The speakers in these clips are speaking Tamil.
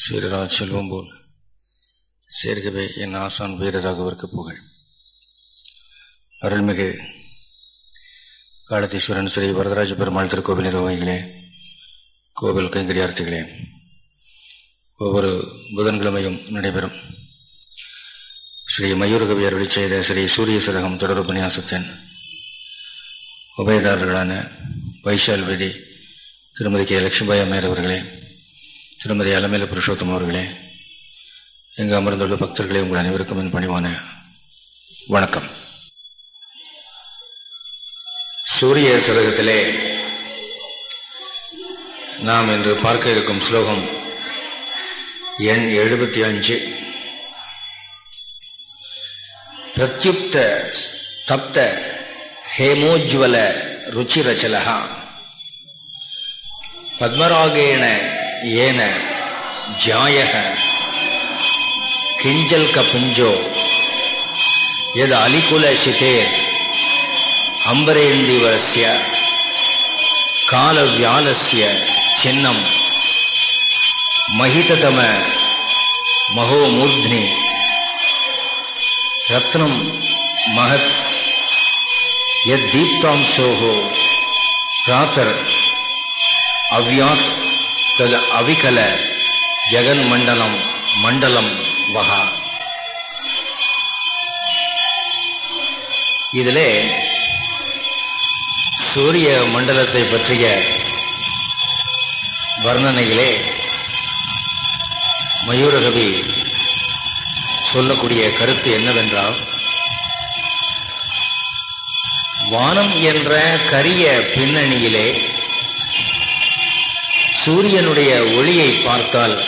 சீரராஜ் செல்வம் போல் சேர்கவே என் ஆசான் வீரராகவிற்கு புகழ். அருள்மிகு காலத்தீஸ்வரன் ஸ்ரீ வரதராஜ பெருமாள் திருக்கோவில் நிர்வாகிகளே கோவில் கைங்கரியார்த்திகளே ஒவ்வொரு புதன்கிழமையும் நடைபெறும். ஸ்ரீ மயூரகவி அருளி செய்த ஸ்ரீ சூரிய சதகம் தொடர் உபன்யாசத்தின் உபயதாரர்களான வைஷால் விதி திருமதி கே. லட்சுமிபாய் அம்மையர் அவர்களே திருமதி அலமேல புருஷோத்தம் அவர்களே எங்கள் அமர்ந்துள்ள பக்தர்களே உங்கள் அனைவருக்கும் என் பணிவான வணக்கம். சூரிய சதகத்திலே நாம் இன்று பார்க்க இருக்கும் ஸ்லோகம் எண் எழுபத்தி அஞ்சு. பிரத்யுப்த ஸ்தப்த ஹேமோஜ்வல ருச்சிரச்சலகா பத்மராகேண ஏன ஜாயக கிஞ்சல் கபுஞ்சோ எது அலிகுல சிதேர் அம்பரேந்திவரஸ்ய காலவியாலஸ்ய சின்னம் மகிததம மகோமூர்த்னி ரத்னம் மகத் யத் தீப்தாம்சோகோ பிராத்தர் தது அவிகல ஜெகன் மண்டலம் மண்டலம் வகா. இதிலே சூரிய மண்டலத்தை பற்றிய வர்ணனைகளே மயூரகவி சொல்லக்கூடிய கருத்து என்னவென்றால் வானம் என்ற கரிய பின்னணியிலே சூரியனுடைய ஒளியை பார்த்தால்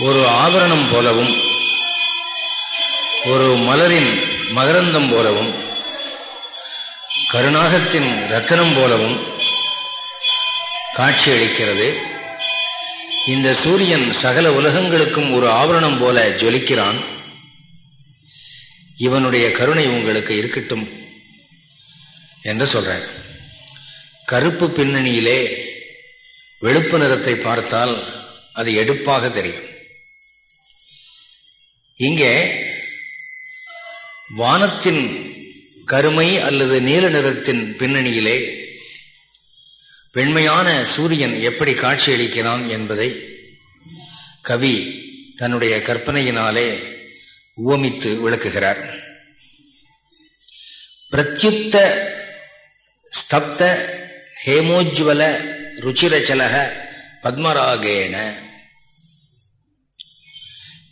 ஒரு ஆபரணம் போலவும் ஒரு மலரின் மகரந்தம் போலவும் கருணாகத்தின் ரத்தனம் போலவும் காட்சியளிக்கிறது. இந்த சூரியன் சகல உலகங்களுக்கும் ஒரு ஆவரணம் போல ஜொலிக்கிறான். இவனுடைய கருணை உங்களுக்கு இருக்கட்டும் என்று சொல்றார். கருப்பு பின்னணியிலே வெளுப்பு நிறத்தை பார்த்தால் அது எடுப்பாக தெரியும். இங்கே வானத்தின் கருமை அல்லது நீல நிறத்தின் பின்னணியிலே வெண்மையான சூரியன் எப்படி காட்சியளிக்கிறான் என்பதை கவி தன்னுடைய கற்பனையினாலே உவமித்து விளக்குகிறார். பிரத்யுத்த ஸ்தப்த ஹேமோஜ்வல ருச்சிரச்சலக பத்மராகேன.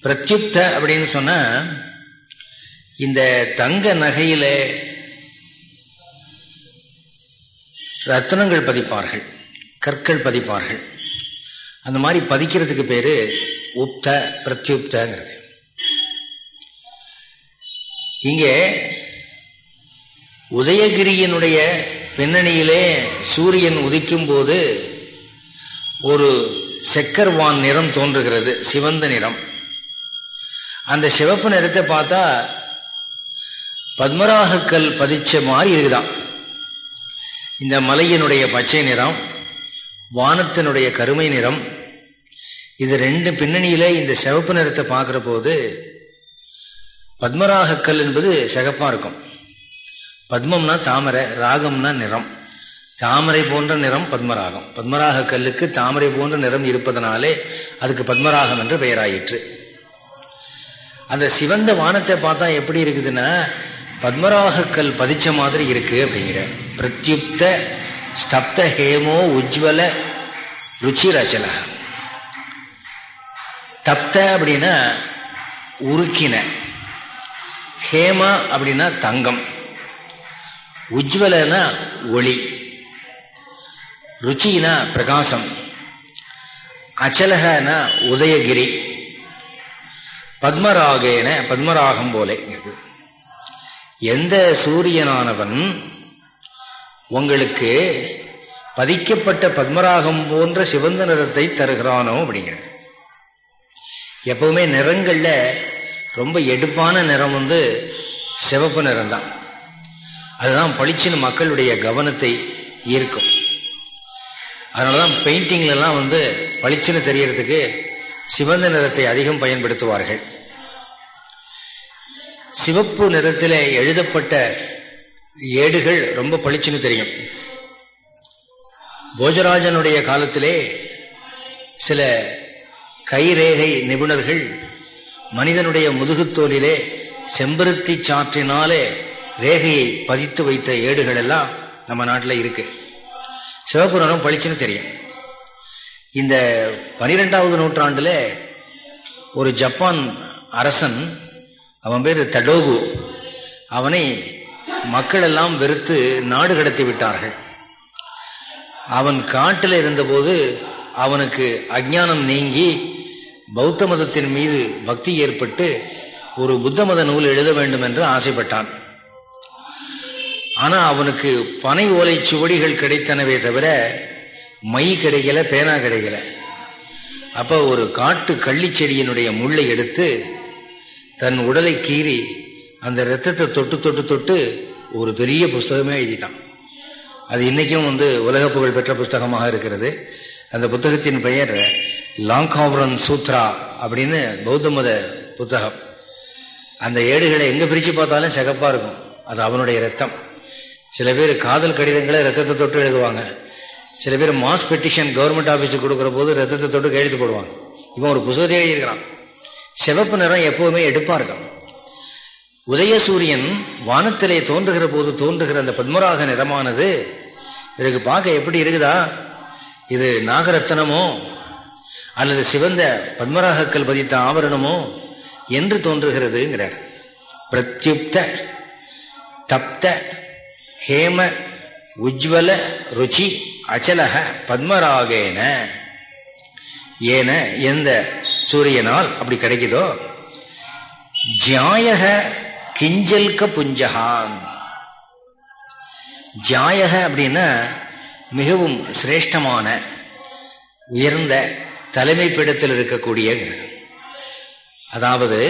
பிரத்யுப்த அப்படின்னு சொன்ன இந்த தங்க நகையில ரத்னங்கள் பதிப்பார்கள் கற்கள் பதிப்பார்கள். அந்த மாதிரி பதிக்கிறதுக்கு பேரு உப்த பிரத்யுப்தங்கிறது. இங்கே உதயகிரியினுடைய பின்னணியிலே சூரியன் உதிக்கும் போது ஒரு செக்கர்வான் நிறம் தோன்றுகிறது சிவந்த நிறம். அந்த சிவப்பு நிறத்தை பார்த்தா பத்மராகக்கல் பதிச்ச மாதிரி இருக்குதான். இந்த மலையினுடைய பச்சை நிறம் வானத்தினுடைய கருமை நிறம் இது ரெண்டு பின்னணியில இந்த சிவப்பு நிறத்தை பார்க்குற போது பத்மராகக்கல் என்பது சிகப்பாக இருக்கும். பத்மம்னா தாமரை ராகம்னா நிறம். தாமரை போன்ற நிறம் பத்மராகம். பத்மராக கல்லுக்கு தாமரை போன்ற நிறம் இருப்பதனாலே அதுக்கு பத்மராகம் என்று பெயராயிற்று. அந்த சிவந்த வானத்தை பார்த்தா எப்படி இருக்குதுன்னா பத்மராக கல் பதிச்ச மாதிரி இருக்கு அப்படிங்கிற. பிரத்யுப்த ஸ்தப்த ஹேமோ உஜ்வல ருச்சி ரச்சல தப்த அப்படின்னா உருக்கின. ஹேமா அப்படின்னா தங்கம். உஜ்வலனா ஒளி. ருச்சினா பிரகாசம். அச்சலகனா உதயகிரி. பத்மராகேன பத்மராகம் போல இருக்குது எந்த சூரியனானவன் உங்களுக்கு பதிக்கப்பட்ட பத்மராகம் போன்ற சிவந்த நிறத்தை தருகிறானோ அப்படிங்கிற. எப்பவுமே நிறங்களில் ரொம்ப எடுப்பான நிறம் வந்து சிவப்பு நிறம் தான் அதுதான் பளிச்சுன்னு மக்களுடைய கவனத்தை ஈர்க்கும். அதனால தான் பெயிண்டிங்லலாம் வந்து பளிச்சுன்னு தெரியறதுக்கு சிவந்த நிறத்தை அதிகம் பயன்படுத்துவார்கள். சிவப்பு நிறத்தில் எழுதப்பட்ட ஏடுகள் ரொம்ப பளிச்சுன்னு தெரியும். போஜராஜனுடைய காலத்திலே சில கைரேகை நிபுணர்கள் மனிதனுடைய முதுகுத்தோலிலே செம்பருத்தி சாற்றினாலே ரேகையை பதித்து வைத்த ஏடுகள் எல்லாம் நம்ம நாட்டில் இருக்கு. சிவப்பு நிறம் பளிச்சுன்னு தெரியும். இந்த பனிரெண்டாவது நூற்றாண்டில் ஒரு ஜப்பான் அரசன் அவன் பேர் தடோகு அவனை மக்கள் எல்லாம் வெறுத்து நாடு கடத்தி விட்டார்கள். அவன் காட்டில் இருந்தபோது அவனுக்கு அஜானம் நீங்கி பௌத்த மதத்தின் மீது பக்தி ஏற்பட்டு ஒரு புத்த மத நூல் எழுத வேண்டும் என்று ஆசைப்பட்டான். ஆனா அவனுக்கு பனை ஓலை சுவடிகள் கிடைத்தனவே தவிர மை கிடைக்கல பேனா கிடைக்கல. அப்ப ஒரு காட்டு கள்ளி செடியினுடைய முள்ளை எடுத்து தன் உடலை கீறி அந்த ரத்தத்தை தொட்டு தொட்டு தொட்டு ஒரு பெரிய புஸ்தகமே எழுதிட்டான். அது இன்னைக்கும் வந்து உலக புகழ் பெற்ற புஸ்தகமாக இருக்கிறது. அந்த புத்தகத்தின் பெயர் லாங்காவரன் சூத்ரா அப்படின்னு பௌத்த மத புத்தகம். அந்த ஏடுகளை எங்க பிரிச்சு பார்த்தாலும் சிகப்பா இருக்கும். அது அவனுடைய ரத்தம் சில பேர் காதல் கடிதங்களை ரத்தத்தை தொட்டு எழுதுவாங்க. சில பேர் மாஸ் பெட்டிஷன் கவர்மெண்ட் ஆஃபீஸுக்கு கொடுக்குற போது ரத்தத்தை தொட்டு கையெழுத்து போடுவாங்க. இவன் ஒரு புத்தகத்தை எழுதியிருக்கிறான் சிவப்பு நிறம் எப்பவுமே எடுப்பாக இருக்கும் உதயசூரியன் வானத்திலே தோன்றுகிற போது தோன்றுகிற அந்த பத்மராக நிறமானது இதுக்கு பார்க்க எப்படி இருக்குதா? இது நாகரத்தனமோ? அல்லது சிவந்த பத்மராகக்கல் பதித்த ஆபரணமோ? என்று தோன்றுகிறதுங்கிறார். பிரத்யுப்த தப்த ஹேம உஜ்வல ருச்சி அச்சலக பத்மராகேன. ஏன எந்த சூரியனால் அப்படி கிடைக்குதோ? ஜாயக கிஞ்சல்க புஞ்சகான் ஜாயக அப்படின்னா மிகவும் சிரேஷ்டமான உயர்ந்த தலைமை பீடத்தில் இருக்கக்கூடிய அதாவது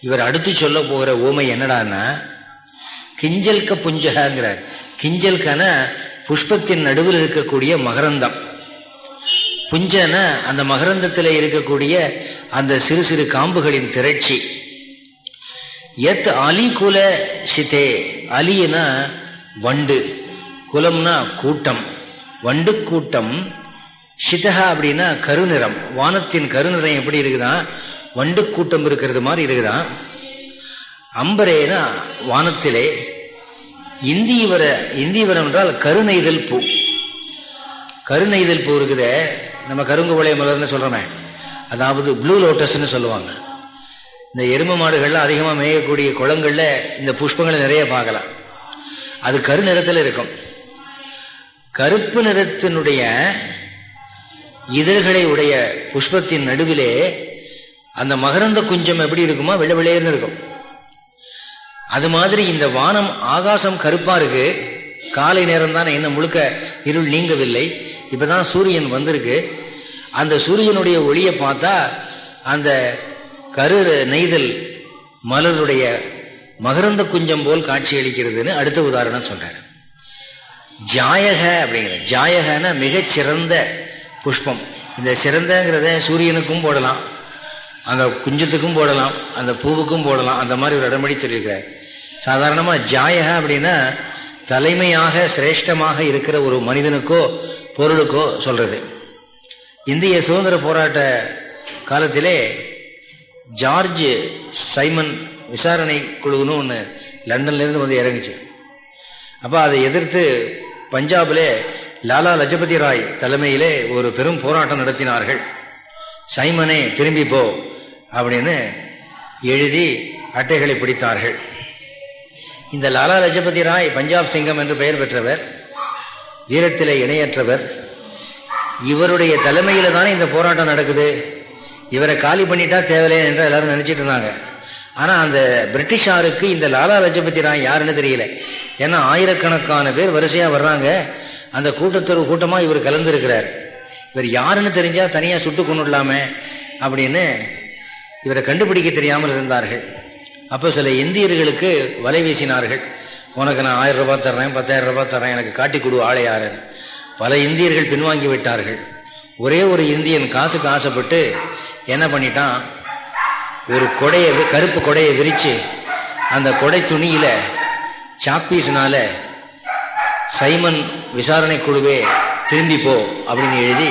இவர் அடுத்து சொல்ல போகிற ஊமை என்னடான்னா கிஞ்சல்க புஞ்சகாங்கிறார். கிஞ்சல்கன புஷ்பத்தின் நடுவில் இருக்கக்கூடிய மகரந்தம். புஞ்சன அந்த மகரந்தத்தில் இருக்கக்கூடிய அந்த சிறு சிறு காம்புகளின் திரட்சி. எத் அலி குல சிதே. அலினா வண்டு. குலம்னா கூட்டம். வண்டு கூட்டம். சிதகா அப்படின்னா கருநிறம். வானத்தின் கருநிறம் எப்படி இருக்குதான் வண்டு கூட்டம் இருக்கிறது மாதிரி இருக்குதான் அம்பரேனா வானத்திலே இந்தியவர இந்தியவரம் என்றால் கருணைதல் பூ. கருணைதல் பூ இருக்குத நம்ம கருங்கு வளைய மலர்னு சொல்றோமே. அதாவது ப்ளூ லோட்டஸ்ன்னு சொல்லுவாங்க. இந்த எரும மாடுகள்லாம் அதிகமாக மேயக்கூடிய குளங்கள்ல இந்த புஷ்பங்களை நிறைய பார்க்கலாம். அது கரு நிறத்தில் இருக்கும். கருப்பு நிறத்தினுடைய இதழ்களை உடைய புஷ்பத்தின் நடுவிலே அந்த மகரந்த குஞ்சம் எப்படி இருக்குமோ வெள்ளை வெள்ளையர்னு இருக்கும். அது மாதிரி இந்த வானம் ஆகாசம் கருப்பா இருக்கு. காலை நேரம் தான் என்ன முழுக்க இருள் நீங்கவில்லை. இப்பதான் சூரியன் வந்திருக்கு. அந்த சூரியனுடைய ஒளியை பார்த்தா அந்த கரு நெய்தல் மலருடைய மகரந்த குஞ்சம் போல் காட்சி அளிக்கிறதுன்னு அடுத்த உதாரணம் சொல்றாரு. ஜாயக அப்படிங்கிற ஜாயகன மிகச்சிறந்த புஷ்பம். இந்த சிறந்தங்கிறத சூரியனுக்கும் போடலாம். அந்த குஞ்சத்துக்கும் போடலாம். அந்த பூவுக்கும் போடலாம். அந்த மாதிரி ஒரு இடமடி சொல்லியிருக்கிறார். சாதாரணமாக ஜாயக அப்படின்னா தலைமையாக சிரேஷ்டமாக இருக்கிற ஒரு மனிதனுக்கோ பொருளுக்கோ சொல்றது. இந்திய சுதந்திர போராட்ட காலத்திலே ஜார்ஜ் சைமன் விசாரணை குழுன்னு ஒன்று லண்டன்லேருந்து வந்து இறங்குச்சு. அப்போ அதை எதிர்த்து பஞ்சாபிலே லாலா லஜபதி ராய் தலைமையிலே ஒரு பெரும் போராட்டம் நடத்தினார்கள். சைமனே திரும்பி போ அப்படின்னு எழுதி அட்டைகளை பிடித்தார்கள். இந்த லாலா லஜபதி ராய் பஞ்சாப் சிங்கம் என்று பெயர் பெற்றவர் வீரத்திலே இணையற்றவர். இவருடைய தலைமையில தானே இந்த போராட்டம் நடக்குது. இவரை காலி பண்ணிட்டா தேவையில்லை என்று எல்லாரும் நினைச்சிட்டு இருந்தாங்க. ஆனா அந்த பிரிட்டிஷாருக்கு இந்த லாலா லஜபதி ராய் யாருன்னு தெரியல. ஏன்னா ஆயிரக்கணக்கான பேர் வரிசையா வர்றாங்க. அந்த கூட்டத்தொரு கூட்டமா இவர் கலந்துருக்கிறார். இவர் யாருன்னு தெரிஞ்சா தனியா சுட்டு கொண்டுடலாமே அப்படின்னு இவரை கண்டுபிடிக்க தெரியாமல் இருந்தார்கள். அப்போ சில இந்தியர்களுக்கு வலை வீசினார்கள். உனக்கு நான் ஆயிரம் ரூபாய் தர்றேன் பத்தாயிரம் ரூபாய் தர்றேன் எனக்கு காட்டி கொடு ஆளை யாருன்னு. பல இந்தியர்கள் பின்வாங்கி விட்டார்கள். ஒரே ஒரு இந்தியன் காசுக்கு ஆசைப்பட்டு என்ன பண்ணிட்டான்? ஒரு கொடையை கருப்பு கொடையை விரித்து அந்த கொடை துணியில் சாக்பீஸ்னால சைமன் விசாரணை குழுவே திரும்பி போ அப்படின்னு எழுதி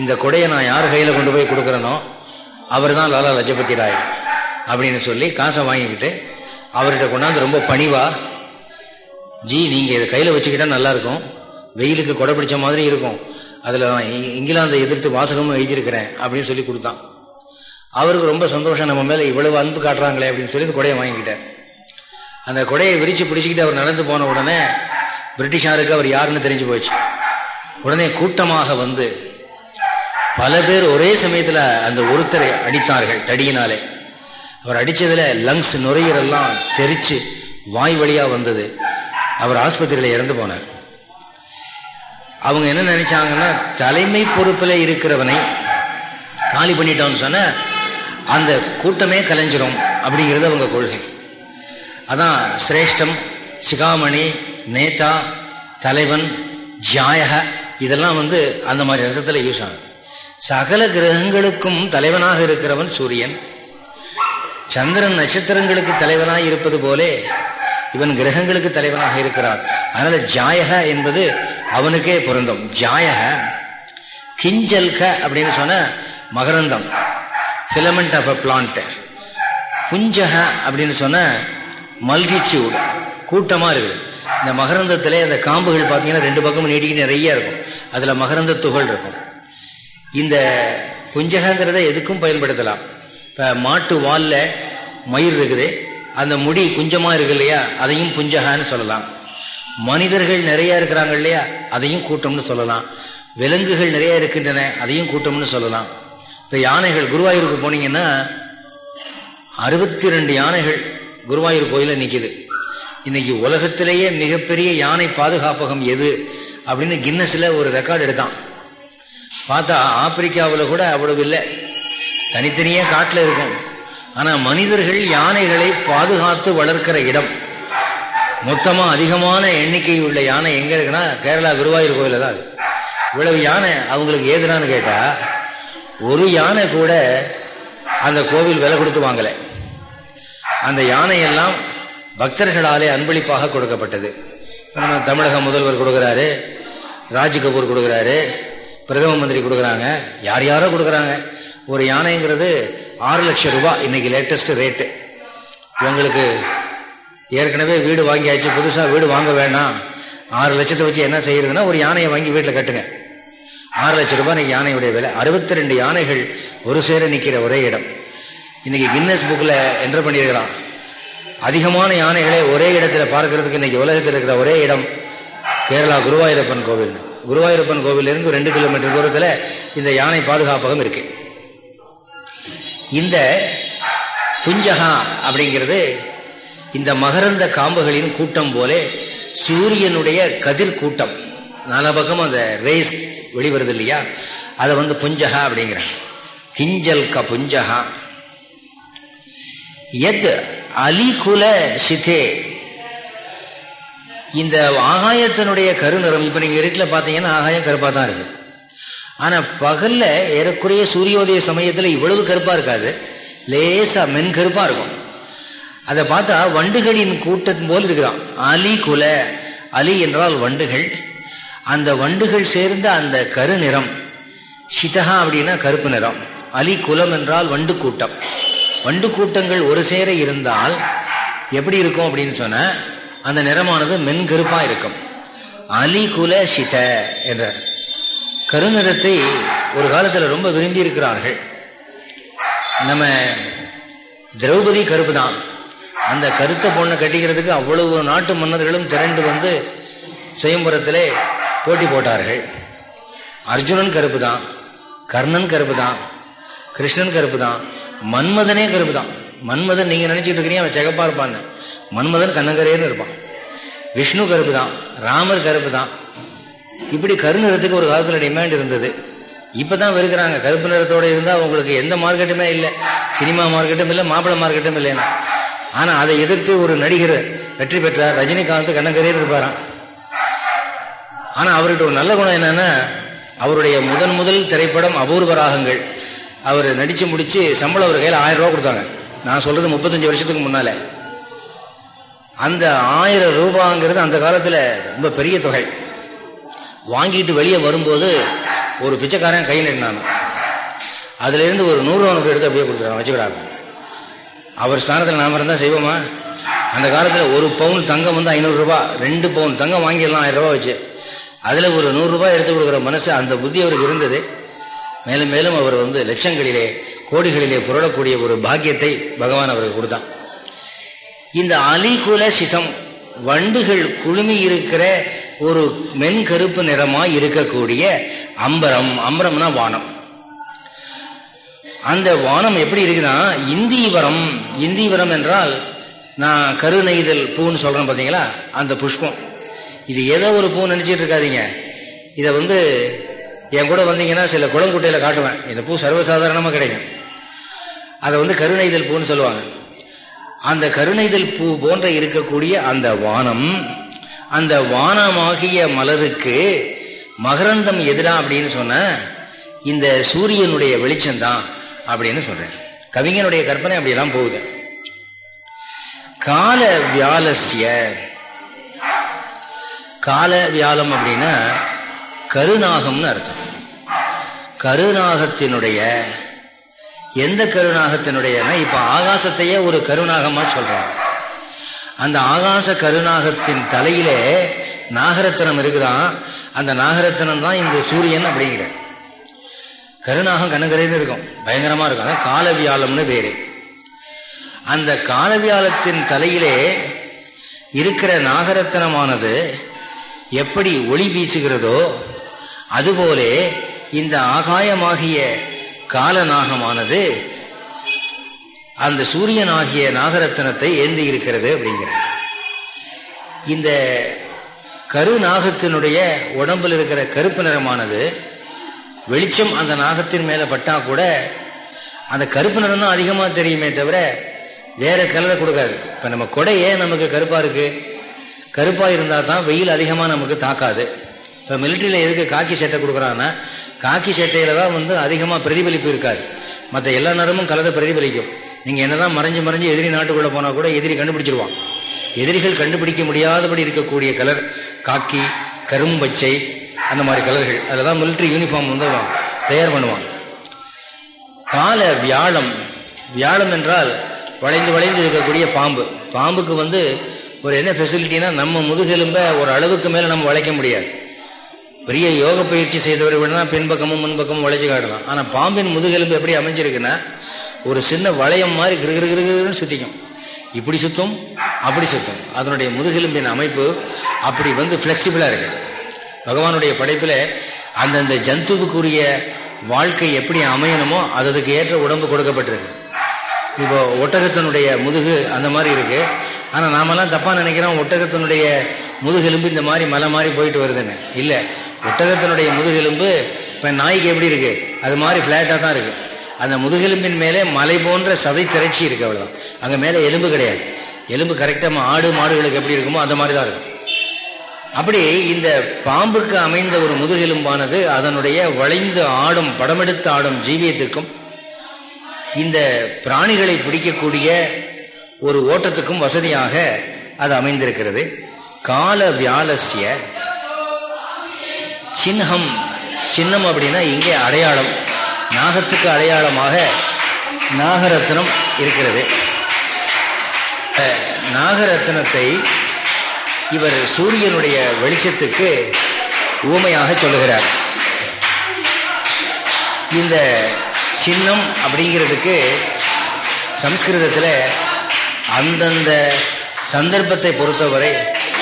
இந்த கொடையை நான் யார் கையில் கொண்டு போய் கொடுக்குறேனோ அவர் தான் லாலா லஜபதி ராய். அப்படின்னு சொல்லி காசை வாங்கிக்கிட்டு அவர்கிட்ட கொண்டாந்து ரொம்ப பணிவா ஜி நீங்கள் இதை கையில் வச்சுக்கிட்டா நல்லா இருக்கும் வெயிலுக்கு கொடை பிடிச்ச மாதிரி இருக்கும். அதில் நான் இங்கிலாந்தை எதிர்த்து வாசகமும் எழுதியிருக்கிறேன் அப்படின்னு சொல்லி கொடுத்தான். அவருக்கு ரொம்ப சந்தோஷம் நம்ம மேலே இவ்வளவு அன்பு காட்டுறாங்களே அப்படின்னு சொல்லி கொடையை வாங்கிக்கிட்டார். அந்த கொடையை விரிச்சு பிடிச்சிக்கிட்டு அவர் நடந்து போன உடனே பிரிட்டிஷாருக்கு அவர் யாருன்னு தெரிஞ்சு போச்சு. உடனே கூட்டமாக வந்து பல பேர் ஒரே சமயத்தில் அந்த ஒருத்தரை அடித்தார்கள் தடியினாலே. அவர் அடித்ததில் லங்ஸ் நுரையீரெல்லாம் தெரிச்சு வாய் வழியாக வந்தது. அவர் ஆஸ்பத்திரியில் இறந்து போனார். அவங்க என்ன நினைச்சாங்கன்னா தலைமை பொறுப்பில் இருக்கிறவனை காலி பண்ணிட்டோம்னு சொன்ன அந்த கூட்டமே கலைஞ்சிரும் அப்படிங்கிறது அவங்க கொள்கை. அதான் சிரேஷ்டம் சிகாமணி நேதா தலைவன் ஜாயக இதெல்லாம் வந்து அந்த மாதிரி அர்த்தத்தில் யூஸ் ஆகுது. சகல கிரகங்களுக்கும் தலைவனாக இருக்கிறவன் சூரியன் சந்திரன் நட்சத்திரங்களுக்கு தலைவனாக இருப்பது போலே இவன் கிரகங்களுக்கு தலைவனாக இருக்கிறான். அதனால ஜாயக என்பது அவனுக்கே பொருந்தும். ஜாயக கிஞ்சல்க அப்படின்னு சொன்ன மகரந்தம் ஃபிலமெண்ட் ஆஃப் அ பிளான்ட் புஞ்சக அப்படின்னு சொன்ன மல்டிடியூட் கூட்டமாக இருக்குது. இந்த மகரந்தத்தில் அந்த காம்புகள் பார்த்தீங்கன்னா ரெண்டு பக்கமும் நீட்டிக்கிட்டு நிறைய இருக்கும். அதில் மகரந்த துகள் இருக்கும். இந்த புஞ்சகங்கிறத எதுக்கும் பயன்படுத்தலாம்? இப்போ மாட்டு வாலில் மயிர் இருக்குது. அந்த முடி குஞ்சமாக இருக்கு இல்லையா? அதையும் புஞ்சகான்னு சொல்லலாம். மனிதர்கள் நிறையா இருக்கிறாங்க இல்லையா? அதையும் கூட்டம்னு சொல்லலாம். விலங்குகள் நிறையா இருக்கின்றன அதையும் கூட்டம்னு சொல்லலாம். இப்போ யானைகள் குருவாயூருக்கு போனீங்கன்னா அறுபத்தி ரெண்டு யானைகள் குருவாயூர் கோயிலில் நிற்கிது இன்னைக்கு உலகத்திலேயே மிகப்பெரிய யானை பாதுகாப்பகம் எது அப்படின்னு கின்னஸில் ஒரு ரெக்கார்டு எடுத்தான். பார்த்தா ஆப்பிரிக்காவில் கூட அவ்வளவு இல்லை. தனித்தனியாக காட்டில் இருக்கும். ஆனால் மனிதர்கள் யானைகளை பாதுகாத்து வளர்க்கிற இடம். மொத்தமாக அதிகமான எண்ணிக்கை உள்ள யானை எங்கே இருக்குன்னா கேரளா குருவாயூர் கோயிலில் தான் இவ்வளவு யானை அவங்களுக்கு ஏதுனான்னு கேட்டால் ஒரு யானை கூட அந்த கோவில் விலை கொடுத்து வாங்கலை. அந்த யானையெல்லாம் பக்தர்களாலே அன்பளிப்பாக கொடுக்கப்பட்டது. நம்ம தமிழக முதல்வர் கொடுக்குறாரு ராஜ் கபூர் கொடுக்குறாரு பிரதம மந்திரி கொடுக்குறாங்க யார் யாரோ கொடுக்குறாங்க. ஒரு யானைங்கிறது ஆறு லட்சம் ரூபாய் இன்னைக்கு லேட்டஸ்ட் ரேட்டு உங்களுக்கு ஏற்கனவே வீடு வாங்கியாச்சு புதுசாக வீடு வாங்க வேணாம். ஆறு லட்சத்தை வச்சு என்ன செய்யறதுன்னா ஒரு யானையை வாங்கி வீட்டில் கட்டுங்க. ஆறு லட்சம் ரூபாய் இன்னைக்கு யானையுடைய விலை. அறுபத்தி ரெண்டு யானைகள் ஒரு சேர நிற்கிற ஒரே இடம். இன்னைக்கு கின்னஸ் புக்கில் என்டர் பண்ணியிருக்கிறான். அதிகமான யானைகளை ஒரே இடத்துல பார்க்கறதுக்கு இன்னைக்கு உலகத்தில் இருக்கிற ஒரே இடம் கேரளா குருவாயூரப்பன் கோவில். குருவாயூரப்பன் கோவிலிருந்து ரெண்டு கிலோமீட்டர் தூரத்தில் இந்த யானை பாதுகாப்பகம் இருக்குது இந்த புஞ்சகா அப்படிங்கிறது இந்த மகரந்த காம்புகளின் கூட்டம் போலே சூரியனுடைய கதிர் கூட்டம். நாலா பக்கம் அந்த ரேஸ் வெளிவருது இல்லையா? அதை வந்து புஞ்சகா அப்படிங்கிறாங்க. கிஞ்சல் க புஞ்சகா எத் அலிகுல சிதே. இந்த ஆகாயத்தினுடைய கருநிறம் இப்போ நீங்கள் இருட்டில் பார்த்தீங்கன்னா ஆகாயம் கருப்பாக தான் இருக்குது ஆனால் பகலில் ஏறக்குறைய சூரியோதய சமயத்தில் இவ்வளவு கருப்பாக இருக்காது. லேசாக மென் கருப்பாக இருக்கும். அதை பார்த்தா வண்டுகளின் கூட்டம் போல் இருக்குதான். அலி குல. அலி என்றால் வண்டுகள். அந்த வண்டுகள் சேர்ந்த அந்த கருநிறம் சிதகா அப்படின்னா கருப்பு நிறம். அலி குலம் என்றால் வண்டு கூட்டம். வண்டு கூட்டங்கள் ஒரு சேர இருந்தால் எப்படி இருக்கும் அப்படின்னு சொன்ன அந்த நிறமானது மென்கருப்பா இருக்கும். அலி குல சித என்றார். கருநிறத்தை ஒரு காலத்தில் ரொம்ப விரும்பி இருக்கிறார்கள் நம்ம திரௌபதி கருப்பு தான். அந்த கருத்த பொண்ணை கட்டிக்கிறதுக்கு அவ்வளவு நாட்டு மன்னர்களும் திரண்டு வந்து சுயம்புரத்திலே போட்டி போட்டார்கள். அர்ஜுனன் கருப்பு தான் கர்ணன் கருப்பு தான் கிருஷ்ணன் கருப்பு தான் மன்மதனே கருப்பு தான். மன்மதன் நீங்கள் நினச்சிட்டு இருக்கிறீங்க அவன் செகப்பா இருப்பான்னு. மன்மதன் கண்ணங்கரேன்னு இருப்பான். விஷ்ணு கருப்பு தான் ராமர் கருப்பு தான். இப்படி கருநிறத்துக்கு ஒரு காலத்தில் டிமாண்ட் இருந்தது. இப்பதான் வெறுக்கிறாங்க. கருப்பு நிறத்தோட இருந்தால் அவங்களுக்கு எந்த மார்க்கெட்டுமே இல்லை. சினிமா மார்க்கெட்டும் இல்லை மாப்பிள்ளை மார்க்கெட்டும் இல்லைன்னு. ஆனால் அதை எதிர்த்து ஒரு நடிகர் வெற்றி பெற்றார். ரஜினிகாந்த் கண்ணங்கரேன்னு இருப்பாராம். ஆனால் அவர்கிட்ட ஒரு நல்ல குணம் என்னன்னா அவருடைய முதன் முதல் திரைப்படம் அபூர்வ ராகங்கள். அவர் நடித்து முடித்து சம்பளம் ஒரு கையில் ஆயிரம் ரூபா கொடுத்தாங்க. நான் சொல்றது முப்பத்தஞ்சு வருஷத்துக்கு முன்னால. அந்த ஆயிரம் ரூபாங்கிறது அந்த காலத்தில் ரொம்ப பெரிய தொகை. வாங்கிட்டு வெளியே வரும்போது ஒரு பிச்சைக்காரன் கை நடினான் அதுலேருந்து ஒரு நூறுரூவா நோட்டு எடுத்து அப்படியே கொடுத்துருக்காங்க வச்சுக்கிடாங்க அவர் ஸ்தானத்தில் நாம் இருந்தால் செய்வோமா? அந்த காலத்தில் ஒரு பவுன் தங்கம் வந்து ஐநூறுரூபா ரெண்டு பவுன் தங்கம் வாங்கிடலாம் ஆயிரரூபா வச்சு. அதில் ஒரு நூறுரூபா எடுத்து கொடுக்குற மனசு அந்த புத்தி அவருக்கு இருந்தது. மேலும் மேலும் அவர் வந்து லட்சங்களிலே கோடிகளிலே புரளக்கூடிய ஒரு பாக்கியத்தை பகவான் அவருக்கு கொடுத்தான். இந்த அலிகுல சிதம் வண்டுகள் குழுமி இருக்கிற ஒரு மென் கருப்பு நிறமாய் இருக்கக்கூடிய அம்பரம். அம்பரம்னா வானம். அந்த வானம் எப்படி இருக்குன்னா இந்தீவரம். இந்தீவரம் என்றால் நான் கருநெய்தல் பூன்னு சொல்கிறேன் பார்த்தீங்களா அந்த புஷ்பம். இது ஏதோ ஒரு பூ நினச்சிட்டு இருக்காதீங்க. இதை வந்து என் கூட வந்தீங்கன்னா சில குளங்குட்டையில் காட்டுவேன். இந்த பூ சர்வசாதாரணமாக கிடைக்கும். அதை வந்து கருணைதல் பூன்னு சொல்லுவாங்க. அந்த கருணைதல் பூ போன்ற இருக்கக்கூடிய அந்த வானம் அந்த வானமாகிய மலருக்கு மகரந்தம் எதிரா அப்படின்னு சொன்ன இந்த சூரியனுடைய வெளிச்சம்தான் அப்படின்னு சொல்றேன் கவிஞனுடைய கற்பனை அப்படியெல்லாம் போகுது. கால வியாலசிய கால வியாலம் அப்படின்னா கருநாகம்னு அர்த்தம். கருநாகத்தினுடைய எந்த கருநாகத்தினுடைய இப்ப ஆகாசத்தையே ஒரு கருநாகமா சொல்றாங்க. அந்த ஆகாச கருநாகத்தின் தலையிலே நாகரத்தனம் இருக்குதான் அந்த நாகரத்தனம் தான் இந்த சூரியன் அப்படிங்கிற கருநாகம் கணக்கரைன்னு இருக்கும். பயங்கரமா இருக்கும். அதான் காலவியாலம்னு பேரு. அந்த காலவியாலத்தின் தலையிலே இருக்கிற நாகரத்தனமானது எப்படி ஒளி வீசுகிறதோ அதுபோலே இந்த ஆகாயமாகிய காலநாகமானது அந்த சூரியன் ஆகிய நாகரத்தனத்தை ஏந்தி இருக்கிறது அப்படிங்கிற இந்த கருநாகத்தினுடைய உடம்பில் இருக்கிற கருப்பு நிறமானது வெளிச்சம் அந்த நாகத்தின் மேலே பட்டா கூட அந்த கருப்பு நிறம் தான் அதிகமாக தெரியுமே தவிர வேற கலரை கொடுக்காது. இப்போ நம்ம கொடை ஏன் நமக்கு கருப்பாக இருக்குது கருப்பாக இருந்தால் தான் வெயில் அதிகமாக நமக்கு தாக்காது. இப்போ மிலிட்ரியில் எதுக்கு காக்கி சட்டை கொடுக்குறான்னா காக்கி சட்டையில் தான் வந்து அதிகமாக பிரதிபலிப்பு இருக்காது. மற்ற எல்லா நிறமும் கலரை பிரதிபலிக்கும். நீங்கள் என்னதான் மறைஞ்சு மறைஞ்சு எதிரி நாட்டுக்குள்ளே போனால் கூட எதிரி கண்டுபிடிச்சிருவான். எதிரிகள் கண்டுபிடிக்க முடியாதபடி இருக்கக்கூடிய கலர் காக்கி கரும்பச்சை அந்த மாதிரி கலர்கள். அதில் தான் மிலிட்ரி யூனிஃபார்ம் வந்து தயார் பண்ணுவான். கால வியாழம். வியாழம் என்றால் வளைந்து வளைந்து இருக்கக்கூடிய பாம்பு. பாம்புக்கு வந்து ஒரு என்ன ஃபெசிலிட்டினா நம்ம முதுகெலும்ப ஒரு அளவுக்கு மேலே நம்ம வளைக்க முடியாது. பெரிய யோக பயிற்சி செய்தவரை விட பின்பக்கமும் முன்பக்கமும் வளைச்சு காட்டலாம். ஆனால் பாம்பின் முதுகெலும்பு எப்படி அமைஞ்சிருக்குன்னா ஒரு சின்ன வளையம் மாதிரி கிருகிருகிருகிருன்னு சுற்றிக்கும் இப்படி சுத்தும் அப்படி சுத்தும். அதனுடைய முதுகெலும்பின் அமைப்பு அப்படி வந்து ஃப்ளெக்சிபிளாக இருக்கு. பகவானுடைய படைப்பில் அந்தந்த ஜந்துவுக்குரிய வாழ்க்கை எப்படி அமையணுமோ அதுக்கு ஏற்ற உடம்பு கொடுக்கப்பட்டிருக்கு. இப்போ ஒட்டகத்தினுடைய முதுகு அந்த மாதிரி இருக்கு. ஆனால் நாமெல்லாம் தப்பாக நினைக்கிறோம் ஒட்டகத்தினுடைய முதுகெலும்பு இந்த மாதிரி மலை மாதிரி போயிட்டு வருதுன்னு. இல்லை ஒட்டகத்தினுடைய முதுகெலும்பு இப்போ நாய்க்கு எப்படி இருக்கு? அது மாதிரி ஃப்ளாட்டாக தான் இருக்குது அந்த முதுகெலும்பின் மேலே மலை போன்ற சதை திரட்சி இருக்கு அவ்வளோதான் அங்கே மேலே எலும்பு கிடையாது. எலும்பு கரெக்டாக ஆடு மாடுகளுக்கு எப்படி இருக்குமோ அந்த மாதிரி தான் இருக்கும். அப்படி இந்த பாம்புக்கு அமைந்த ஒரு முதுகெலும்பானது அதனுடைய வளைந்து ஆடும் படமெடுத்து ஆடும் ஜீவியத்துக்கும் இந்த பிராணிகளை பிடிக்கக்கூடிய ஒரு ஓட்டத்துக்கும் வசதியாக அது அமைந்திருக்கிறது. கால வியாலசிய சின்னம் சின்னம் அப்படின்னா இங்கே அடையாளம். நாகத்துக்கு அடையாளமாக நாகரத்னம் இருக்கிறது. நாகரத்னத்தை இவர் சூரியனுடைய வெளிச்சத்துக்கு ஊமையாக சொல்லுகிறார். இந்த சின்னம் அப்படிங்கிறதுக்கு சம்ஸ்கிருதத்தில் அந்தந்த சந்தர்ப்பத்தை பொறுத்தவரை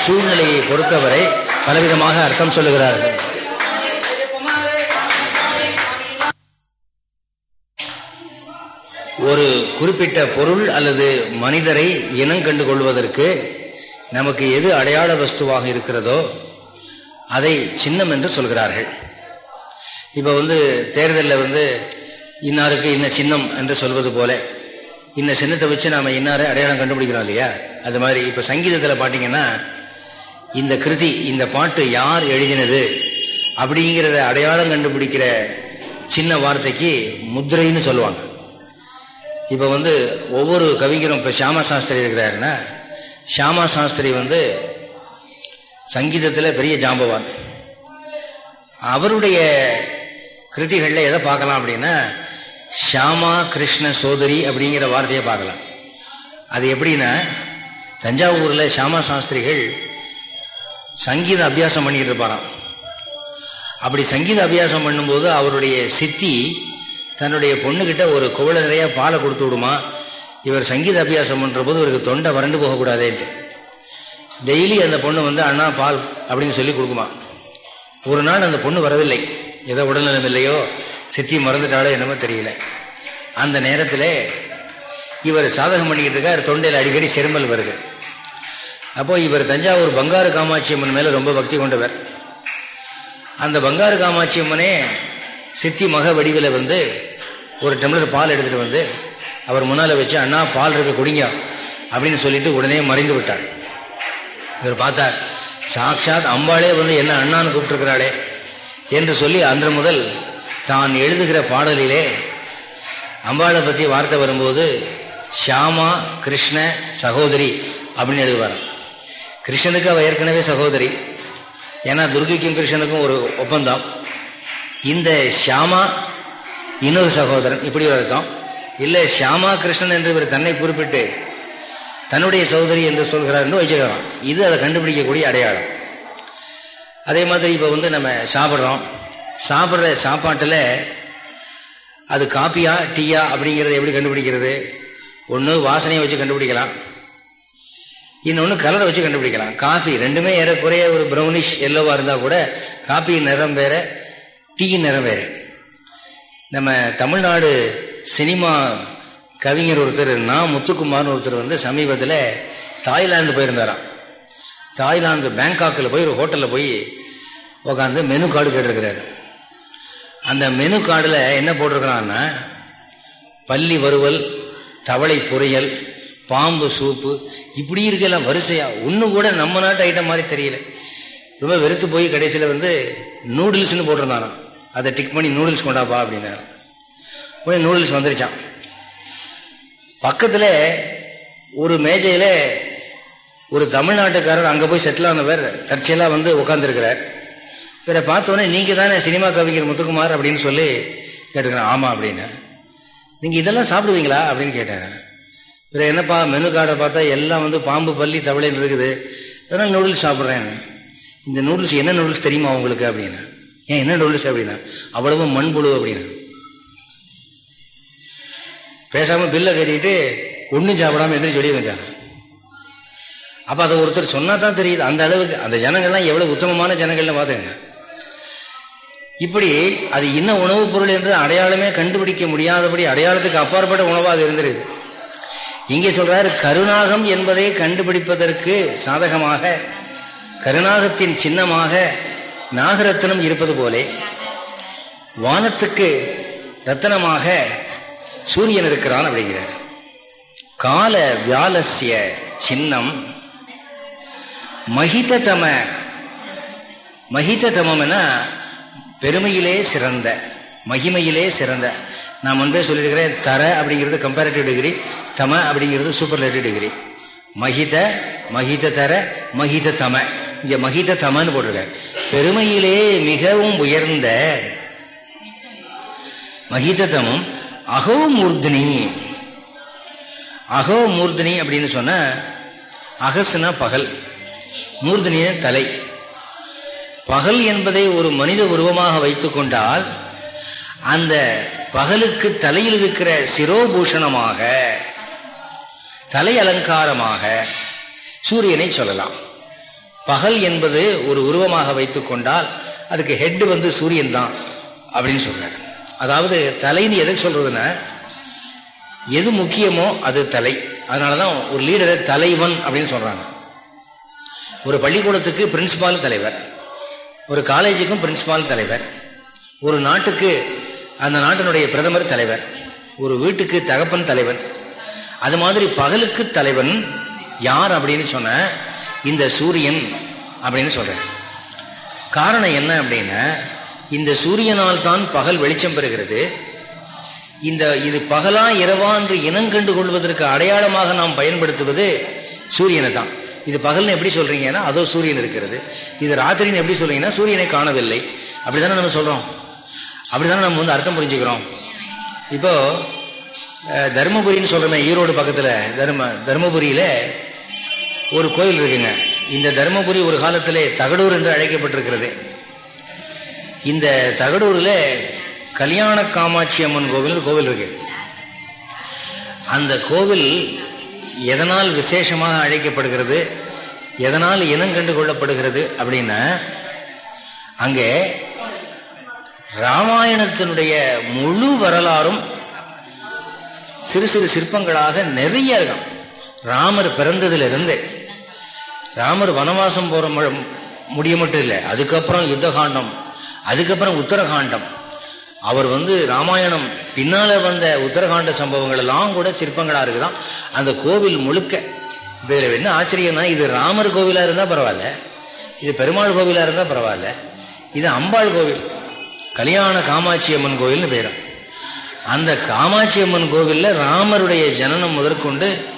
சூழ்நிலையை பொறுத்தவரை பலவிதமாக அர்த்தம் சொல்லுகிறார்கள். ஒரு குறிப்பிட்ட பொருள் அல்லது மனிதரை இனம் கண்டு கொள்வதற்கு நமக்கு எது அடையாள வஸ்துவாக இருக்கிறதோ அதை சின்னம் என்று சொல்கிறார்கள். இப்போ வந்து தேர்தலில் வந்து இன்னாருக்கு இன்ன சின்னம் என்று சொல்வது போல இன்ன சின்னத்தை வச்சு நாம் இன்னாரை அடையாளம் கண்டுபிடிக்கிறோம் இல்லையா? அது மாதிரி இப்போ சங்கீதத்தில் பார்த்தீங்கன்னா இந்த கிருதி இந்த பாட்டு யார் எழுதினது அப்படிங்கிறத அடையாளம் கண்டுபிடிக்கிற சின்ன வார்த்தைக்கு முத்திரைன்னு சொல்லுவாங்க. இப்போ வந்து ஒவ்வொரு கவிஞரும் இப்போ ஷியாமா சாஸ்திரி இருக்கிறாருன்னா ஷியாமா சாஸ்திரி வந்து சங்கீதத்தில் பெரிய ஜாம்பவான். அவருடைய கிருதிகளில் எதை பார்க்கலாம் அப்படின்னா ஷியாமா கிருஷ்ண சோதரி அப்படிங்கிற வார்த்தையை பார்க்கலாம். அது எப்படின்னா தஞ்சாவூரில் ஷியாமா சாஸ்திரிகள் சங்கீத அபியாசம் பண்ணிக்கிட்டு இருப்பாராம். அப்படி சங்கீத அபியாசம் பண்ணும்போது அவருடைய சித்தி தன்னுடைய பொண்ணுக்கிட்ட ஒரு குவளை நிறைய பாலை கொடுத்து விடுமா? இவர் சங்கீத அபியாசம் பண்ணுற போது இவருக்கு தொண்டை வறண்டு போகக்கூடாதேன்ட்டு டெய்லி அந்த பொண்ணு வந்து அண்ணா பால் அப்படின்னு சொல்லி கொடுக்குமா? ஒரு நாள் அந்த பொண்ணு வரவில்லை. ஏதோ உடல்நலம் இல்லையோ சித்தி மறந்துட்டாலோ என்னமோ தெரியல. அந்த நேரத்தில் இவர் சாதகம் பண்ணிக்கிட்டு இருக்கார் தொண்டையில் அடிக்கடி செருமல் வருது. அப்போது இவர் தஞ்சாவூர் பங்காரு காமாட்சி அம்மன் மேலே ரொம்ப பக்தி கொண்டவர். அந்த பங்காரு காமாட்சி அம்மனே சித்தி மக வடிவில் வந்து ஒரு டம்ளர் பால் எடுத்துகிட்டு வந்து அவர் முன்னால் வச்சு அண்ணா பால் இருக்க குடிங்க அப்படின்னு சொல்லிட்டு உடனே மறைந்து விட்டார். இவர் பார்த்தார் சாக்ஷாத் அம்பாளே வந்து என்ன அண்ணான்னு கூப்பிட்டுருக்கிறாளே என்று சொல்லி அன்று முதல் தான் எழுதுகிற பாடலிலே அம்பாளை பற்றி வார்த்தை வரும்போது ஷியாமா கிருஷ்ண சகோதரி அப்படின்னு எழுதுவார். கிருஷ்ணனுக்கு அவள் ஏற்கனவே சகோதரி. ஏன்னா துர்கைக்கும் கிருஷ்ணனுக்கும் ஒரு ஒப்பந்தம். இந்த ஷியாமா இன்னொரு சகோதரன் இப்படி ஒரு அர்த்தம். இல்லை ஷியாமா கிருஷ்ணன் என்று இவர் தன்னை குறிப்பிட்டு தன்னுடைய சகோதரி என்று சொல்கிறார் என்று வச்சுக்கலாம் இது அதை கண்டுபிடிக்கக்கூடிய அடையாளம். அதே மாதிரி இப்போ வந்து நம்ம சாப்பிட்றோம். சாப்பிட்ற சாப்பாட்டில் அது காப்பியா டீயா அப்படிங்கிறத எப்படி கண்டுபிடிக்கிறது? ஒன்று வாசனையை வச்சு கண்டுபிடிக்கலாம். இன்னொன்று கலரை வச்சு கண்டுபிடிக்கலாம். காஃபி ரெண்டுமே ஏறக்குறைய ஒரு ப்ரௌனிஷ் எல்லோவாக இருந்தால் கூட காஃபி நிறம் வேறு டீ நிறம் வேறு. நம்ம தமிழ்நாடு சினிமா கவிஞர் ஒருத்தர் நான் முத்துக்குமார்னு ஒருத்தர் வந்து சமீபத்தில் தாய்லாந்து போயிருந்தாராம். தாய்லாந்து பேங்காக்கில் போய் ஒரு ஹோட்டலில் போய் உட்காந்து மெனு கார்டு கேட்டிருக்கிறாரு. அந்த மெனு கார்டில் என்ன போட்டிருக்கிறான்னா பள்ளி வறுவல் தவளை பொரியல் பாம்பு சூப்பு இப்படி இருக்கலாம் வரிசையாக ஒன்று கூட நம்ம நாட்டு ஐட்டம் மாதிரி தெரியல. ரொம்ப வெறுத்து போய் கடைசியில் வந்து நூடுல்ஸ்னு போட்டிருந்தானா அதை டிக் பண்ணி நூடுல்ஸ் கொண்டாப்பா அப்படின்னாரு. போய் நூடுல்ஸ் வந்துருச்சான் பக்கத்தில் ஒரு மேஜையில் ஒரு தமிழ்நாட்டுக்காரர் அங்கே போய் செட்டில் ஆனவர் தற்செயலாக வந்து உட்காந்துருக்கிறார் இவரை பார்த்தோன்னே நீங்கள் தானே சினிமா கவிஞர் முத்துக்குமார் அப்படின்னு சொல்லி கேட்டுக்கிறேன் ஆமாம் அப்படின்னு. நீங்கள் இதெல்லாம் சாப்பிடுவீங்களா அப்படின்னு கேட்டேன் இவர் என்னப்பா மெனு கார்டை பார்த்தா எல்லாம் வந்து பாம்பு பள்ளி தவளைன்னு இருக்குது. அதனால் நூடுல்ஸ் சாப்பிட்றேன். இந்த நூடுல்ஸ் என்ன நூடுல்ஸ் தெரியுமா உங்களுக்கு அப்படின்னு. ஏன் என்ன நூடுல்ஸ் அப்படின்னா? அவ்வளவு மண்புழு அப்படின்னு. பேசாமல் பில்லை கட்டிட்டு ஒன்றும் சாப்பிடாம எதிர்த்து வெளியே வந்தாங்க அப்போ அதை ஒருத்தர் சொன்னா தான் தெரியுது. அந்த அளவுக்கு அந்த ஜனங்கள்லாம் எவ்வளவு உத்தமமான ஜனங்கள்னு பார்த்துங்க இப்படி அது என்ன உணவுப் பொருள் என்று அடையாளமே கண்டுபிடிக்க முடியாதபடி அடையாளத்துக்கு அப்பாற்பட்ட உணவாக அது இருந்திருக்கு இங்கே சொல்றாரு கருணாகம் என்பதை கண்டுபிடிப்பதற்கு சாதகமாக கருணாகத்தின் சின்னமாக நாகரத்னம் இருப்பது போலே வானத்துக்கு ரத்தனமாக சூரியன் இருக்கிறான் அப்படிங்கிறார். கால வியாலசிய சின்னம் மகிததம மகிததமம்னா பெருமையிலே சிறந்த மகிமையிலே சிறந்த. நான் முன்பே சொல்லியிருக்கிறேன் தர அப்படிங்கிறது கம்பேரட்டிவ் டிகிரி தம அப்படிங்கிறது சூப்பர்லேட்டிவ் டிகிரி மகித மகித தர மகித தம இங்க மகித தமன்னு போட்டிருக்க பெருமையிலே மிகவும் உயர்ந்த மகிததமம் அகோ மூர்த்தினி அகோ மூர்தினி அப்படின்னு சொன்ன அகசுனா பகல் மூர்தினிய தலை. பகல் என்பதை ஒரு மனித உருவமாக வைத்து கொண்டால் அந்த பகலுக்கு தலையில் இருக்கிற சிரோபூஷணமாக தலை அலங்காரமாக சூரியனை சொல்லலாம். பகல் என்பது ஒரு உருவமாக வைத்து கொண்டால் அதுக்கு ஹெட் வந்து சூரியன் தான் அப்படின்னு சொல்றாரு. அதாவது தலைன்னு எதை சொல்றதுன்னா எது முக்கியமோ அது தலை. அதனாலதான் ஒரு லீடரை தலைவன் அப்படின்னு சொல்றாங்க. ஒரு பள்ளிக்கூடத்துக்கு பிரின்சிபால் தலைவர் ஒரு காலேஜுக்கும் பிரின்சிபால் தலைவர் ஒரு நாட்டுக்கு அந்த நாட்டினுடைய பிரதமர் தலைவர் ஒரு வீட்டுக்கு தகப்பன் தலைவன். அது மாதிரி பகலுக்கு தலைவன் யார் அப்படின்னு சொன்ன இந்த சூரியன் அப்படின்னு சொல்கிறேன் காரணம் என்ன அப்படின்னா இந்த சூரியனால் தான் பகல் வெளிச்சம் பெறுகிறது. இந்த இது பகலா இரவா என்று இனங்கண்டு கொள்வதற்கு அடையாளமாக நாம் பயன்படுத்துவது சூரியனை தான். இது பகல்னு எப்படி சொல்றீங்கன்னா அதோ சூரியன் இருக்கிறது. இது ராத்திரின்னு எப்படி சொல்றீங்கன்னா சூரியனை காணவில்லை. அப்படிதானே நம்ம சொல்றோம். அப்படிதானே நம்ம வந்து அர்த்தம் புரிஞ்சுக்கிறோம். இப்போ தருமபுரின்னு சொல்றோமே ஈரோடு பக்கத்தில் தர்ம தருமபுரியில ஒரு கோயில் இருக்குங்க. இந்த தருமபுரி ஒரு காலத்திலே தகடூர் என்று அழைக்கப்பட்டிருக்கிறது. இந்த தகடூரில் கல்யாண காமாட்சி அம்மன் கோவில் கோவில் இருக்கு. அந்த கோவில் எதனால் விசேஷமாக அழைக்கப்படுகிறது எதனால் இனம் கண்டு கொள்ளப்படுகிறது அப்படின்னா அங்கே ராமாயணத்தினுடைய முழு வரலாறும் சிறு சிறு சிற்பங்களாக நிறைய இருக்கும். ராமர் பிறந்ததிலிருந்து. ராமர் வனவாசம் போற முடிய மட்டும் இல்லை. அதுக்கப்புறம் யுத்த காண்டம் அதுக்கப்புறம் உத்தரகாண்டம். அவர் வந்து ராமாயணம் பின்னால வந்த உத்தரகாண்ட சம்பவங்கள் எல்லாம் கூட சிற்பங்களா இருக்குதான். அந்த கோவில் முழுக்க. இப்போ இதில் என்ன ஆச்சரியம்னா இது ராமர் கோவிலா இருந்தா பரவாயில்ல. இது பெருமாள் கோவிலா இருந்தா பரவாயில்ல. இது அம்பாள் கோவில். கல்யாண காமாட்சி அம்மன் கோவில்னு பேரும் அந்த காமாட்சி அம்மன் கோவிலில் ராமருடைய ஜனனம் முதற்கொண்டு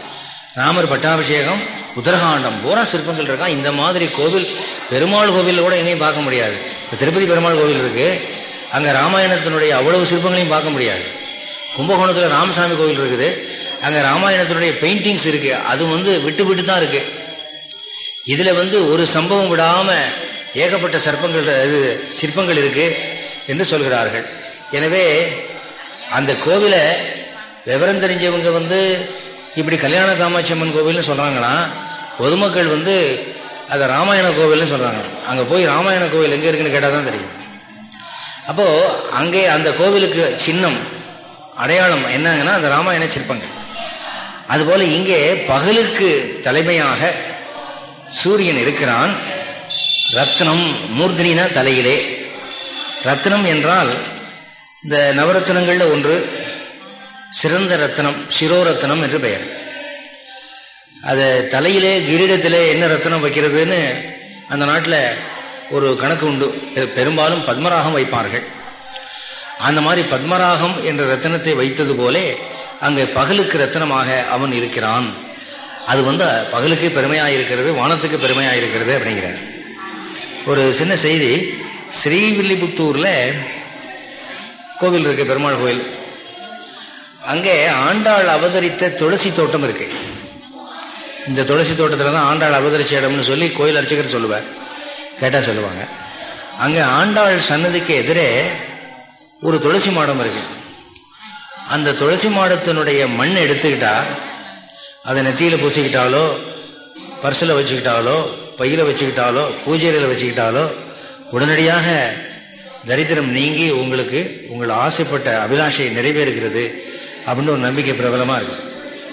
ராமர் பட்டாபிஷேகம் உத்தரகாண்டம் பூரா சிற்பங்கள் இருக்கா? இந்த மாதிரி கோவில் பெருமாள் கோவிலில் கூட எங்கேயும் பார்க்க முடியாது. இப்போ திருப்பதி பெருமாள் கோவில் இருக்கு. அங்கே ராமாயணத்தினுடைய அவ்வளவு சிற்பங்களையும் பார்க்க முடியாது. கும்பகோணத்தில் ராமசாமி கோவில் இருக்குது. அங்கே ராமாயணத்தினுடைய பெயிண்டிங்ஸ் இருக்குது அது வந்து விட்டு விட்டு தான் இருக்குது இதில் வந்து ஒரு சம்பவம் விடாமல் ஏகப்பட்ட சர்ப்பங்கள் இது சிற்பங்கள் இருக்குது என்று சொல்கிறார்கள். எனவே அந்த கோவிலை விவரம் தெரிஞ்சவங்க வந்து இப்படி கல்யாண காமாட்சி அம்மன் கோவில்னு சொல்கிறாங்கன்னா பொதுமக்கள் வந்து அதை ராமாயண கோவில்னு சொல்கிறாங்க அங்கே போய் ராமாயண கோவில் எங்கே இருக்குன்னு கேட்டால் தான் தெரியும். அப்போது அங்கே அந்த கோவிலுக்கு சின்னம் அடையாளம் என்னங்கன்னா அந்த ராமாயண சிற்பங்கள். அதுபோல் இங்கே பகலுக்கு தலைமையாக சூரியன் இருக்கிறான். ரத்னம் மூர்தினா தலையிலே. ரத்னம் என்றால் இந்த நவரத்னங்களில் ஒன்று சிறந்த ரத்னம் சிரோரத்னம் என்று பெயர். அதை தலையிலே கிரீடத்திலே என்ன ரத்னம் வைக்கிறதுன்னு அந்த நாட்டில் ஒரு கணக்கு உண்டு. பெரும்பாலும் பத்மராகம் வைப்பார்கள். அந்த மாதிரி பத்மராகம் என்ற ரத்தனத்தை வைத்தது போலே அங்கே பகலுக்கு ரத்தனமாக அவன் இருக்கிறான். அது வந்து பகலுக்கு பெருமையாக இருக்கிறது வானத்துக்கு பெருமையாக இருக்கிறது அப்படிங்கிறார். ஒரு சின்ன செய்தி ஸ்ரீவில்லிபுத்தூரில் கோவில் இருக்கு பெருமாள் கோவில். அங்கே ஆண்டாள் அவதரித்த துளசி தோட்டம் இருக்கு. இந்த துளசி தோட்டத்தில் தான் ஆண்டாள் அவதரிச்ச இடம்னு சொல்லி கோயில் அர்ச்சகர் சொல்லுவார். கேட்டால் சொல்லுவாங்க. அங்கே ஆண்டாள் சன்னதிக்கு எதிரே ஒரு துளசி மாடம் இருக்கு. அந்த துளசி மாடத்தினுடைய மண் எடுத்துக்கிட்டா அதை நெத்தியில் பூசிக்கிட்டாலோ பர்சில் வச்சுக்கிட்டாலோ பையில் வச்சுக்கிட்டாலோ பூஜையில் வச்சுக்கிட்டாலோ உடனடியாக தரித்திரம் நீங்கி உங்களுக்கு உங்கள் ஆசைப்பட்ட அபிலாஷை நிறைவேறுகிறது. அப்படின்னு ஒரு நம்பிக்கை பிரபலமாக இருக்கும்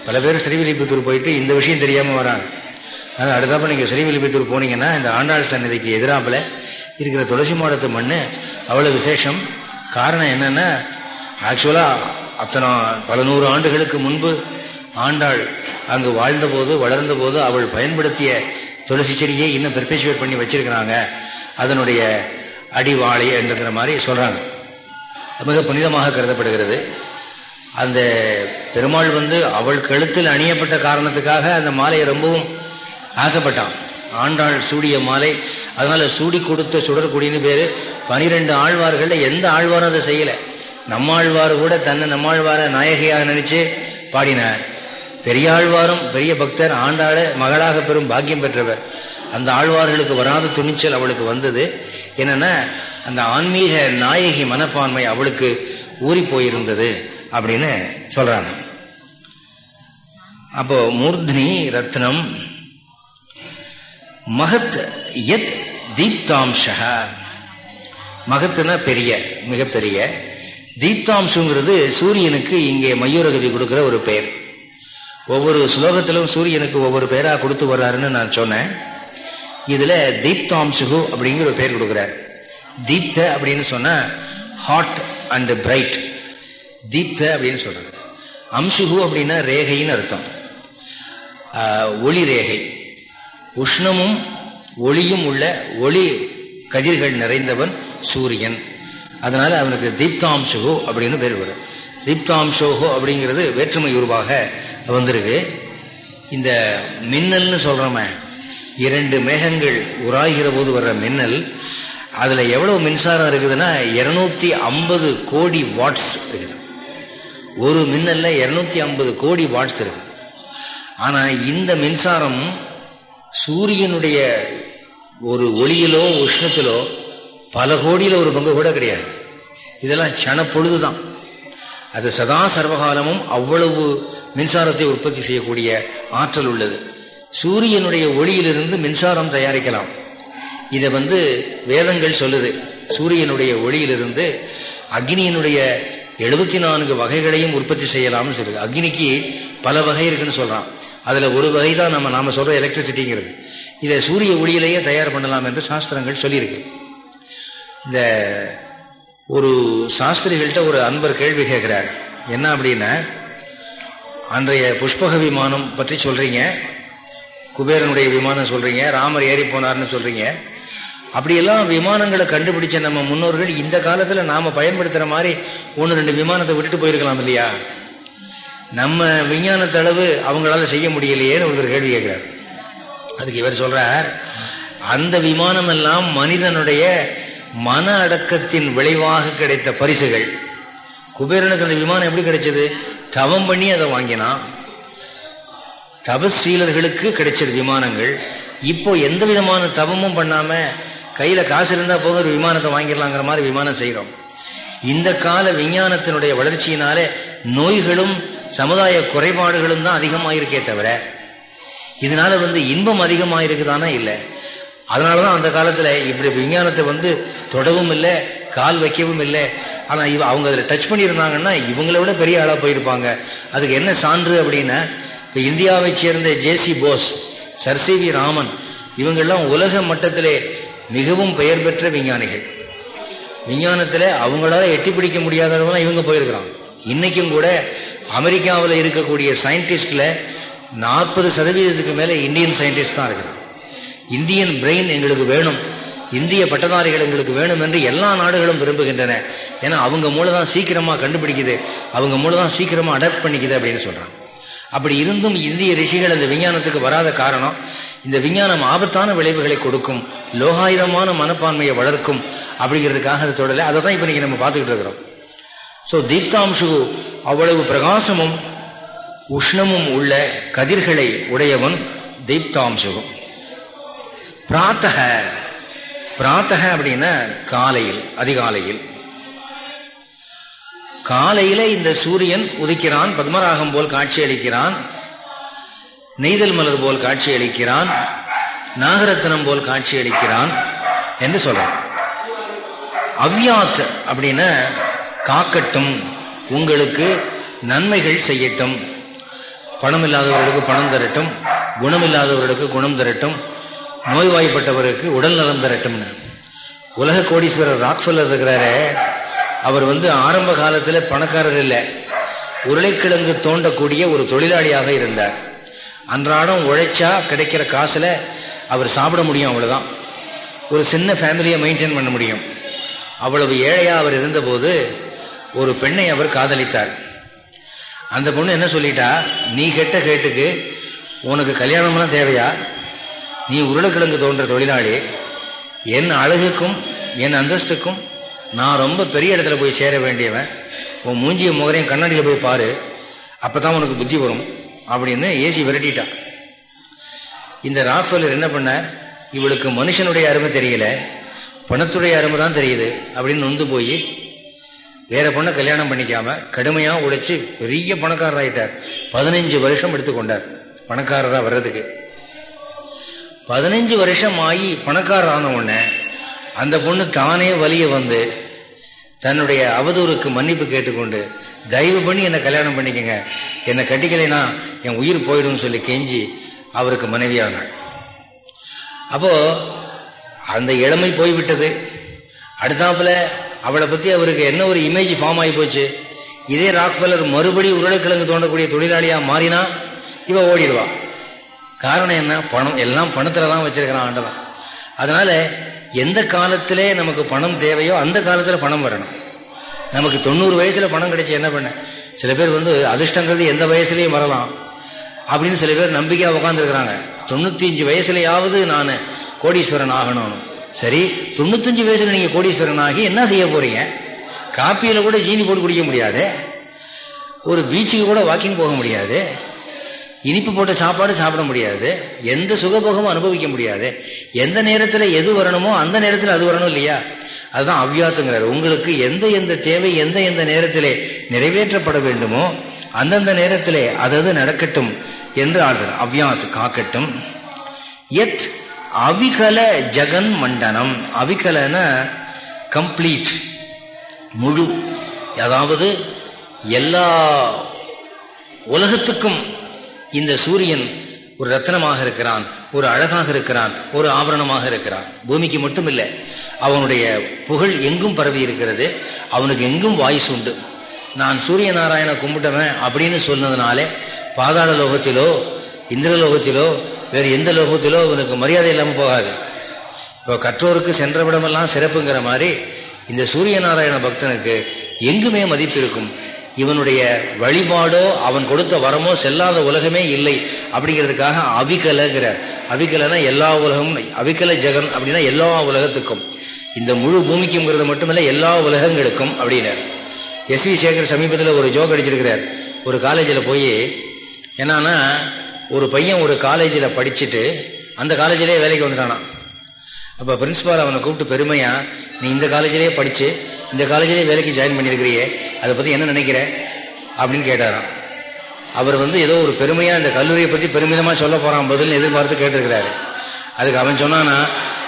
பல பேர் ஸ்ரீவில்லிபுத்தூர் போயிட்டு இந்த விஷயம் தெரியாமல் வராங்க. அதனால் அடுத்தப்ப நீங்கள் ஸ்ரீவில்லிபுத்தூர் போனீங்கன்னா இந்த ஆண்டாள் சன்னதிக்கு எதிராப்பில் இருக்கிற துளசி மாடத்து மண் அவ்வளோ விசேஷம். காரணம் என்னென்னா ஆக்சுவலாக அத்தனை பல நூறு ஆண்டுகளுக்கு முன்பு ஆண்டாள் அங்கு வாழ்ந்தபோது வளர்ந்த போது அவள் பயன்படுத்திய துளசி செடியை இன்னும் பெர்பேச்சுவேட் பண்ணி வச்சிருக்கிறாங்க. அதனுடைய அடிவாளை என்றுங்கிற மாதிரி சொல்கிறாங்க மிக புனிதமாக கருதப்படுகிறது. அந்த பெருமாள் வந்து அவள் கழுத்தில் அணியப்பட்ட காரணத்துக்காக அந்த மாலையை ரொம்பவும் ஆசைப்பட்டான். ஆண்டாள் சூடிய மாலை. அதனால சூடி கொடுத்த சுடற்குடின்னு பேர். பனிரெண்டு ஆழ்வார்களில் எந்த ஆழ்வாரும் அதை செய்யலை. நம்மாழ்வார் கூட தன்னை நம்மாழ்வார நாயகியாக நினைச்சு பாடினார். பெரியாழ்வாரும் பெரிய பக்தர் ஆண்டாள மகளாக பெறும் பாக்கியம் பெற்றவர். அந்த ஆழ்வார்களுக்கு வராத துணிச்சல் அவளுக்கு வந்தது. என்னன்னா அந்த ஆன்மீக நாயகி மனப்பான்மை அவளுக்கு ஊறி போயிருந்தது. அப்படின்னு சொல்றாங்க. அப்போ மூர்த்னி ரத்னம் மகத் எத் தீப்தாம்சா மகத்துனா பெரிய மிகப்பெரிய. தீப்தாம்சுங்கிறது சூரியனுக்கு இங்கே மையூரகதி கொடுக்குற ஒரு பெயர். ஒவ்வொரு ஸ்லோகத்திலும் சூரியனுக்கு ஒவ்வொரு பேராக கொடுத்து வர்றாருன்னு நான் சொன்னேன். இதில் தீப்தாம்சுகு அப்படிங்கிற ஒரு பெயர் கொடுக்குறார். தீப்த அப்படின்னு சொன்னால் ஹாட் அண்டு பிரைட் தீப்த அப்படின்னு சொல்றது. அம்சுகு அப்படின்னா ரேகைன்னு அர்த்தம். ஒளி ரேகை. உஷ்ணமும் ஒளியும் உள்ள ஒளி கதிர்கள் நிறைந்தவன் சூரியன். அதனால அவனுக்கு தீப்தாம்சுகோ அப்படின்னு பேர் வரும். தீப்தாம்சோகோ அப்படிங்கிறது வேற்றுமை உருவாக வந்திருக்கு. இந்த மின்னல்னு சொல்றோமே இரண்டு மேகங்கள் உராகிற போது வர்ற மின்னல் அதுல எவ்வளவு மின்சாரம் இருக்குதுன்னா இருநூத்தி ஐம்பது கோடி வாட்ஸ் இருக்குது. ஒரு மின்னல்ல இருநூத்தி ஐம்பது கோடி வாட்ஸ் இருக்கு. ஆனா இந்த மின்சாரம் சூரியனுடைய ஒரு ஒளியிலோ உஷ்ணத்திலோ பல கோடியில ஒரு பங்கு கூட கிடையாது. இதெல்லாம் சன பொழுதுதான். அது சதா சர்வகாலமும் அவ்வளவு மின்சாரத்தை உற்பத்தி செய்யக்கூடிய ஆற்றல் உள்ளது. சூரியனுடைய ஒளியிலிருந்து மின்சாரம் தயாரிக்கலாம். இதை வந்து வேதங்கள் சொல்லுது. சூரியனுடைய ஒளியிலிருந்து அக்னியினுடைய எழுபத்தி நான்கு வகைகளையும் உற்பத்தி செய்யலாம்னு சொல்லுது அக்னிக்கு பல வகை இருக்குன்னு சொல்றான். அதுல ஒரு வகை தான் நம்ம நாம சொல்ற எலக்ட்ரிசிட்டிங்கிறது இதை சூரிய ஒளியிலேயே தயார் பண்ணலாம் என்று சாஸ்திரங்கள் சொல்லியிருக்கு. இந்த ஒரு சாஸ்திரிகள்கிட்ட ஒரு அன்பர் கேள்வி கேட்கிறார். என்ன அப்படின்னா அன்றைய புஷ்பக விமானம் பற்றி சொல்றீங்க குபேரனுடைய விமானம் சொல்றீங்க ராமர் ஏறி போனார்னு சொல்றீங்க அப்படியெல்லாம் விமானங்களை கண்டுபிடிச்ச நம்ம முன்னோர்கள் இந்த காலத்துல நாம பயன்படுத்துற மாதிரி ஒன்று ரெண்டு விமானத்தை விட்டுட்டு போயிருக்கலாம் இல்லையா? நம்ம விஞ்ஞானத்தளவு அவங்களால செய்ய முடியலையேன்னு ஒருத்தர் கேள்வி கேட்கிறார். அதுக்கு இவர் சொல்றார் அந்த விமானம் எல்லாம் மனிதனுடைய மன அடக்கத்தின் விளைவாக கிடைத்த பரிசுகள். குபேரனுக்கு அந்த விமானம் எப்படி கிடைச்சது? தவம் பண்ணி அதை வாங்கினான் தபசீலர்களுக்கு கிடைச்சது விமானங்கள். இப்போ எந்த விதமான தவமும் பண்ணாம கையில் காசு இருந்தால் போதும் ஒரு விமானத்தை வாங்கிடலாங்கிற மாதிரி விமானம் செய்கிறோம் இந்த கால விஞ்ஞானத்தினுடைய வளர்ச்சியினாலே நோய்களும் சமுதாய குறைபாடுகளும் தான் அதிகமாயிருக்கே தவிர இதனால வந்து இன்பம் அதிகமாயிருக்குதானா இல்லை? அதனாலதான் அந்த காலத்தில் இப்படி விஞ்ஞானத்தை வந்து தொடவும் இல்லை கால் வைக்கவும் இல்லை. ஆனால் இவ அவங்க அதில் டச் பண்ணியிருந்தாங்கன்னா இவங்களை விட பெரிய ஆளாக போயிருப்பாங்க. அதுக்கு என்ன சான்று அப்படின்னா இப்போ இந்தியாவை சேர்ந்த ஜேசி போஸ் சர்சிவி ராமன் இவங்கெல்லாம் உலக மட்டத்திலே மிகவும் பெயர் பெற்ற விஞ்ஞானிகள். விஞ்ஞானத்தில் அவங்களால எட்டி பிடிக்க முடியாதவங்களாம் இவங்க போயிருக்கிறாங்க. இன்னைக்கும் கூட அமெரிக்காவில் இருக்கக்கூடிய சயின்டிஸ்டில் நாற்பது சதவீதத்துக்கு மேலே இந்தியன் சயின்டிஸ்ட் தான் இருக்கிறாங்க. இந்தியன் பிரெயின் எங்களுக்கு வேணும். இந்திய பட்டதாரிகள் எங்களுக்கு வேணும் என்று எல்லா நாடுகளும் விரும்புகின்றன. ஏன்னா அவங்க மூலம் தான் சீக்கிரமாக கண்டுபிடிக்குது. அவங்க மூலம் தான் சீக்கிரமாக அடாப்ட் பண்ணிக்குது அப்படின்னு சொல்கிறாங்க அப்படி இருந்தும் இந்திய ரிஷிகள் அந்த விஞ்ஞானத்துக்கு வராத காரணம் இந்த விஞ்ஞானம் ஆபத்தான விளைவுகளை கொடுக்கும் லோகாயுதமான மனப்பான்மையை வளர்க்கும் அப்படிங்கிறதுக்காக அது தொடரல. அதை தான் இப்போ நம்ம பார்த்துக்கிட்டு இருக்கிறோம். ஸோ தீப்தாம்சு அவ்வளவு பிரகாசமும் உஷ்ணமும் உள்ள கதிர்களை உடையவன் தீப்தாம்சுகும் பிராத்தக பிராத்தக அப்படின்னா காலையில் அதிகாலையில். காலையில இந்த சூரியன் உதிக்கிறான் பத்மராகம் போல் காட்சி அளிக்கிறான் நெய்தல் மலர் போல் காட்சி அளிக்கிறான் நாகரத்னம் போல் காட்சி அளிக்கிறான் என்று சொல்றான் அவ்யாத் அப்படின்னா காக்கட்டும் உங்களுக்கு நன்மைகள் செய்யட்டும். பணம் இல்லாதவர்களுக்கு பணம் தரட்டும் குணம் இல்லாதவர்களுக்கு குணம் தரட்டும் நோய்வாய்ப்பட்டவருக்கு உடல் நலம் தரட்டும்னு. உலக கோடீஸ்வரர் ராக்ஃபல்லர் இருக்கிறாரு அவர் வந்து ஆரம்ப காலத்தில் பணக்காரர் இல்லை. உருளைக்கிழங்கு தோண்டக்கூடிய ஒரு தொழிலாளியாக இருந்தார். அன்றாடம் உழைச்சா கிடைக்கிற காசில் அவர் சாப்பிட முடியும் அவ்வளோதான் ஒரு சின்ன ஃபேமிலியை மெயின்டைன் பண்ண முடியும். அவ்வளவு ஏழையாக அவர் இருந்தபோது ஒரு பெண்ணை அவர் காதலித்தார். அந்த பொண்ணு என்ன சொல்லிட்டா? நீ கெட்ட கேட்டுக்கு உனக்கு கல்யாணம்லாம் தேவையா? நீ உருளைக்கிழங்கு தோன்ற தொழிலாளி. என் அழகுக்கும் என் அந்தஸ்துக்கும் நான் ரொம்ப பெரிய இடத்துல போய் சேர வேண்டியவன். உன் மூஞ்சிய முகரையும் கண்ணாடியில் போய் பாரு. அப்பதான் உனக்கு புத்தி வரும். அப்படின்னு ஏசி விரட்டிட்டான். இந்த ராக்ஃபெல்லர் என்ன பண்ணார்? இவளுக்கு மனுஷனுடைய அருமை தெரியல. பணத்துடைய அருமை தான் தெரியுது அப்படின்னு நொந்து போய் வேற பொண்ணை கல்யாணம் பண்ணிக்காம கடுமையாக உழைச்சி பெரிய பணக்காரராயிட்டார். பதினஞ்சு வருஷம் எடுத்துக்கொண்டார். பணக்காரராக வர்றதுக்கு. பதினஞ்சு வருஷம் ஆகி பணக்காரர் ஆன உடனே அந்த பொண்ணு தானே வலிய வந்து தன்னுடைய அவதூறுக்கு மன்னிப்பு கேட்டுக்கொண்டு தயவு பண்ணி என்னை கல்யாணம் பண்ணிக்கங்க. என்னை கட்டிக்கலைன்னா என் உயிர் போயிடும் சொல்லி கெஞ்சி அவருக்கு மனைவியானாள். அப்போ அந்த இளமை போய்விட்டது. அடுத்தாப்புல அவளை பத்தி அவருக்கு என்ன ஒரு இமேஜ் ஃபார்ம் ஆகி போச்சு? இதே ராக்ஃபெல்லர் மறுபடி உருளைக்கிழங்கு தோண்டக்கூடிய தொழிலாளியா மாறினா இவ ஓடிடுவா. காரணம் என்ன? பணம் எல்லாம் பணத்துல தான் வச்சிருக்கிறான் ஆண்டவன். அதனால எந்த காலத்திலே நமக்கு பணம் தேவையோ அந்த காலத்தில் பணம் வரணும். நமக்கு தொண்ணூறு வயசில் பணம் கிடைச்சி என்ன பண்ண? சில பேர் வந்து அதிர்ஷ்டங்கிறது எந்த வயசுலேயும் வரலாம். அப்படின்னு சில பேர் நம்பிக்கையாக உட்காந்துருக்குறாங்க தொண்ணூத்தி அஞ்சு நான் கோடீஸ்வரன் ஆகணும். சரி தொண்ணூத்தஞ்சு வயசுல நீங்கள் கோடீஸ்வரன் ஆகி என்ன செய்ய போறீங்க? காப்பியில் கூட சீனி போட்டு குடிக்க முடியாது. ஒரு பீச்சுக்கு கூட வாக்கிங் போக முடியாது. இனிப்பு போட்ட சாப்பாடு சாப்பிட முடியாது. எந்த சுகபோகமும் அனுபவிக்க முடியாது. எந்த நேரத்தில் எது வரணுமோ அந்த நேரத்தில் அது வரணும் இல்லையா? அதுதான் அவ்யாத்துங்கிறார். உங்களுக்கு எந்த எந்த தேவை எந்த எந்த நேரத்திலே நிறைவேற்றப்பட வேண்டுமோ அந்தந்த நேரத்திலே அதது நடக்கட்டும் என்று ஆளுதல் அவ்யாத் காக்கட்டும். எத் அவிகல ஜெகன் மண்டனம். அவிகலன கம்ப்ளீட் முழு அதாவது எல்லா உலகத்துக்கும் இந்த சூரியன் ஒரு ரத்தனமாக இருக்கிறான் ஒரு அழகாக இருக்கிறான் ஒரு ஆபரணமாக இருக்கிறான். பூமிக்கு மட்டும் இல்லை அவனுடைய புகழ் எங்கும் பரவி இருக்கிறது அவனுக்கு எங்கும் வாய்ஸ் உண்டு. நான் சூரிய நாராயண கும்பிட்டவன் அப்படின்னு சொன்னதுனாலே பாதாள லோகத்திலோ இந்திரலோகத்திலோ வேறு எந்த லோகத்திலோ அவனுக்கு மரியாதை இல்லாமல் போகாது. இப்போ கற்றோருக்கு சென்ற விடமெல்லாம் சிறப்புங்கிற மாதிரி இந்த சூரிய நாராயண பக்தனுக்கு எங்குமே மதிப்பு இருக்கும். இவனுடைய வழிபாடோ அவன் கொடுத்த வரமோ செல்லாத உலகமே இல்லை. அப்படிங்கிறதுக்காக அவிகலங்கிறார். அவிகலனா எல்லா உலகமும் அவிகல ஜெகன் அப்படின்னா எல்லா உலகத்துக்கும். இந்த முழு பூமிக்குங்கிறது மட்டுமில்லை எல்லா உலகங்களுக்கும் அப்படின்னார். எஸ் வி சேகர் சமீபத்தில் ஒரு ஜோக் அடிச்சிருக்கிறார். ஒரு காலேஜில் போய் என்னன்னா ஒரு பையன் ஒரு காலேஜில் படிச்சுட்டு அந்த காலேஜிலே வேலைக்கு வந்துட்டானான் அப்போ பிரின்ஸ்பால் அவனை கூப்பிட்டு பெருமையாக நீ இந்த காலேஜிலேயே படித்து இந்த காலேஜிலே வேலைக்கு ஜாயின் பண்ணியிருக்கிறியே அதை பற்றி என்ன நினைக்கிற? அப்படின்னு கேட்டாராம். அவர் வந்து ஏதோ ஒரு பெருமையாக இந்த கல்லூரியை பற்றி பெருமிதமாக சொல்ல போகிறான் பதில் எதிர்பார்த்து கேட்டிருக்கிறாரு. அதுக்கு அவன் சொன்னான்னா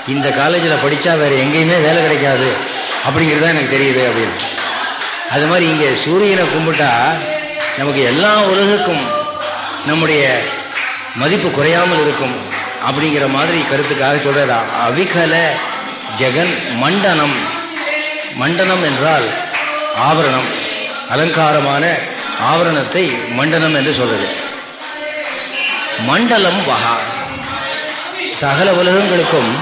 இந்த காலேஜில் படித்தா வேறு எங்கேயுமே வேலை கிடைக்காது. அப்படிங்கிறது தான் எனக்கு தெரியுது அப்படின்னு. அது மாதிரி இங்கே சூரியனை கும்பிட்டா நமக்கு எல்லா உலகுக்கும் நம்முடைய மதிப்பு குறையாமல் இருக்கும் அப்படிங்கிற மாதிரி கருத்துக்காக சொல்றார். அவிகல ஜெகன் மண்டனம். மண்டனம் என்றால் ஆபரணம் அலங்காரமான ஆபரணத்தை மண்டனம் என்று சொல்றது. மண்டலம் வகா. சகல உலகங்களுக்கும்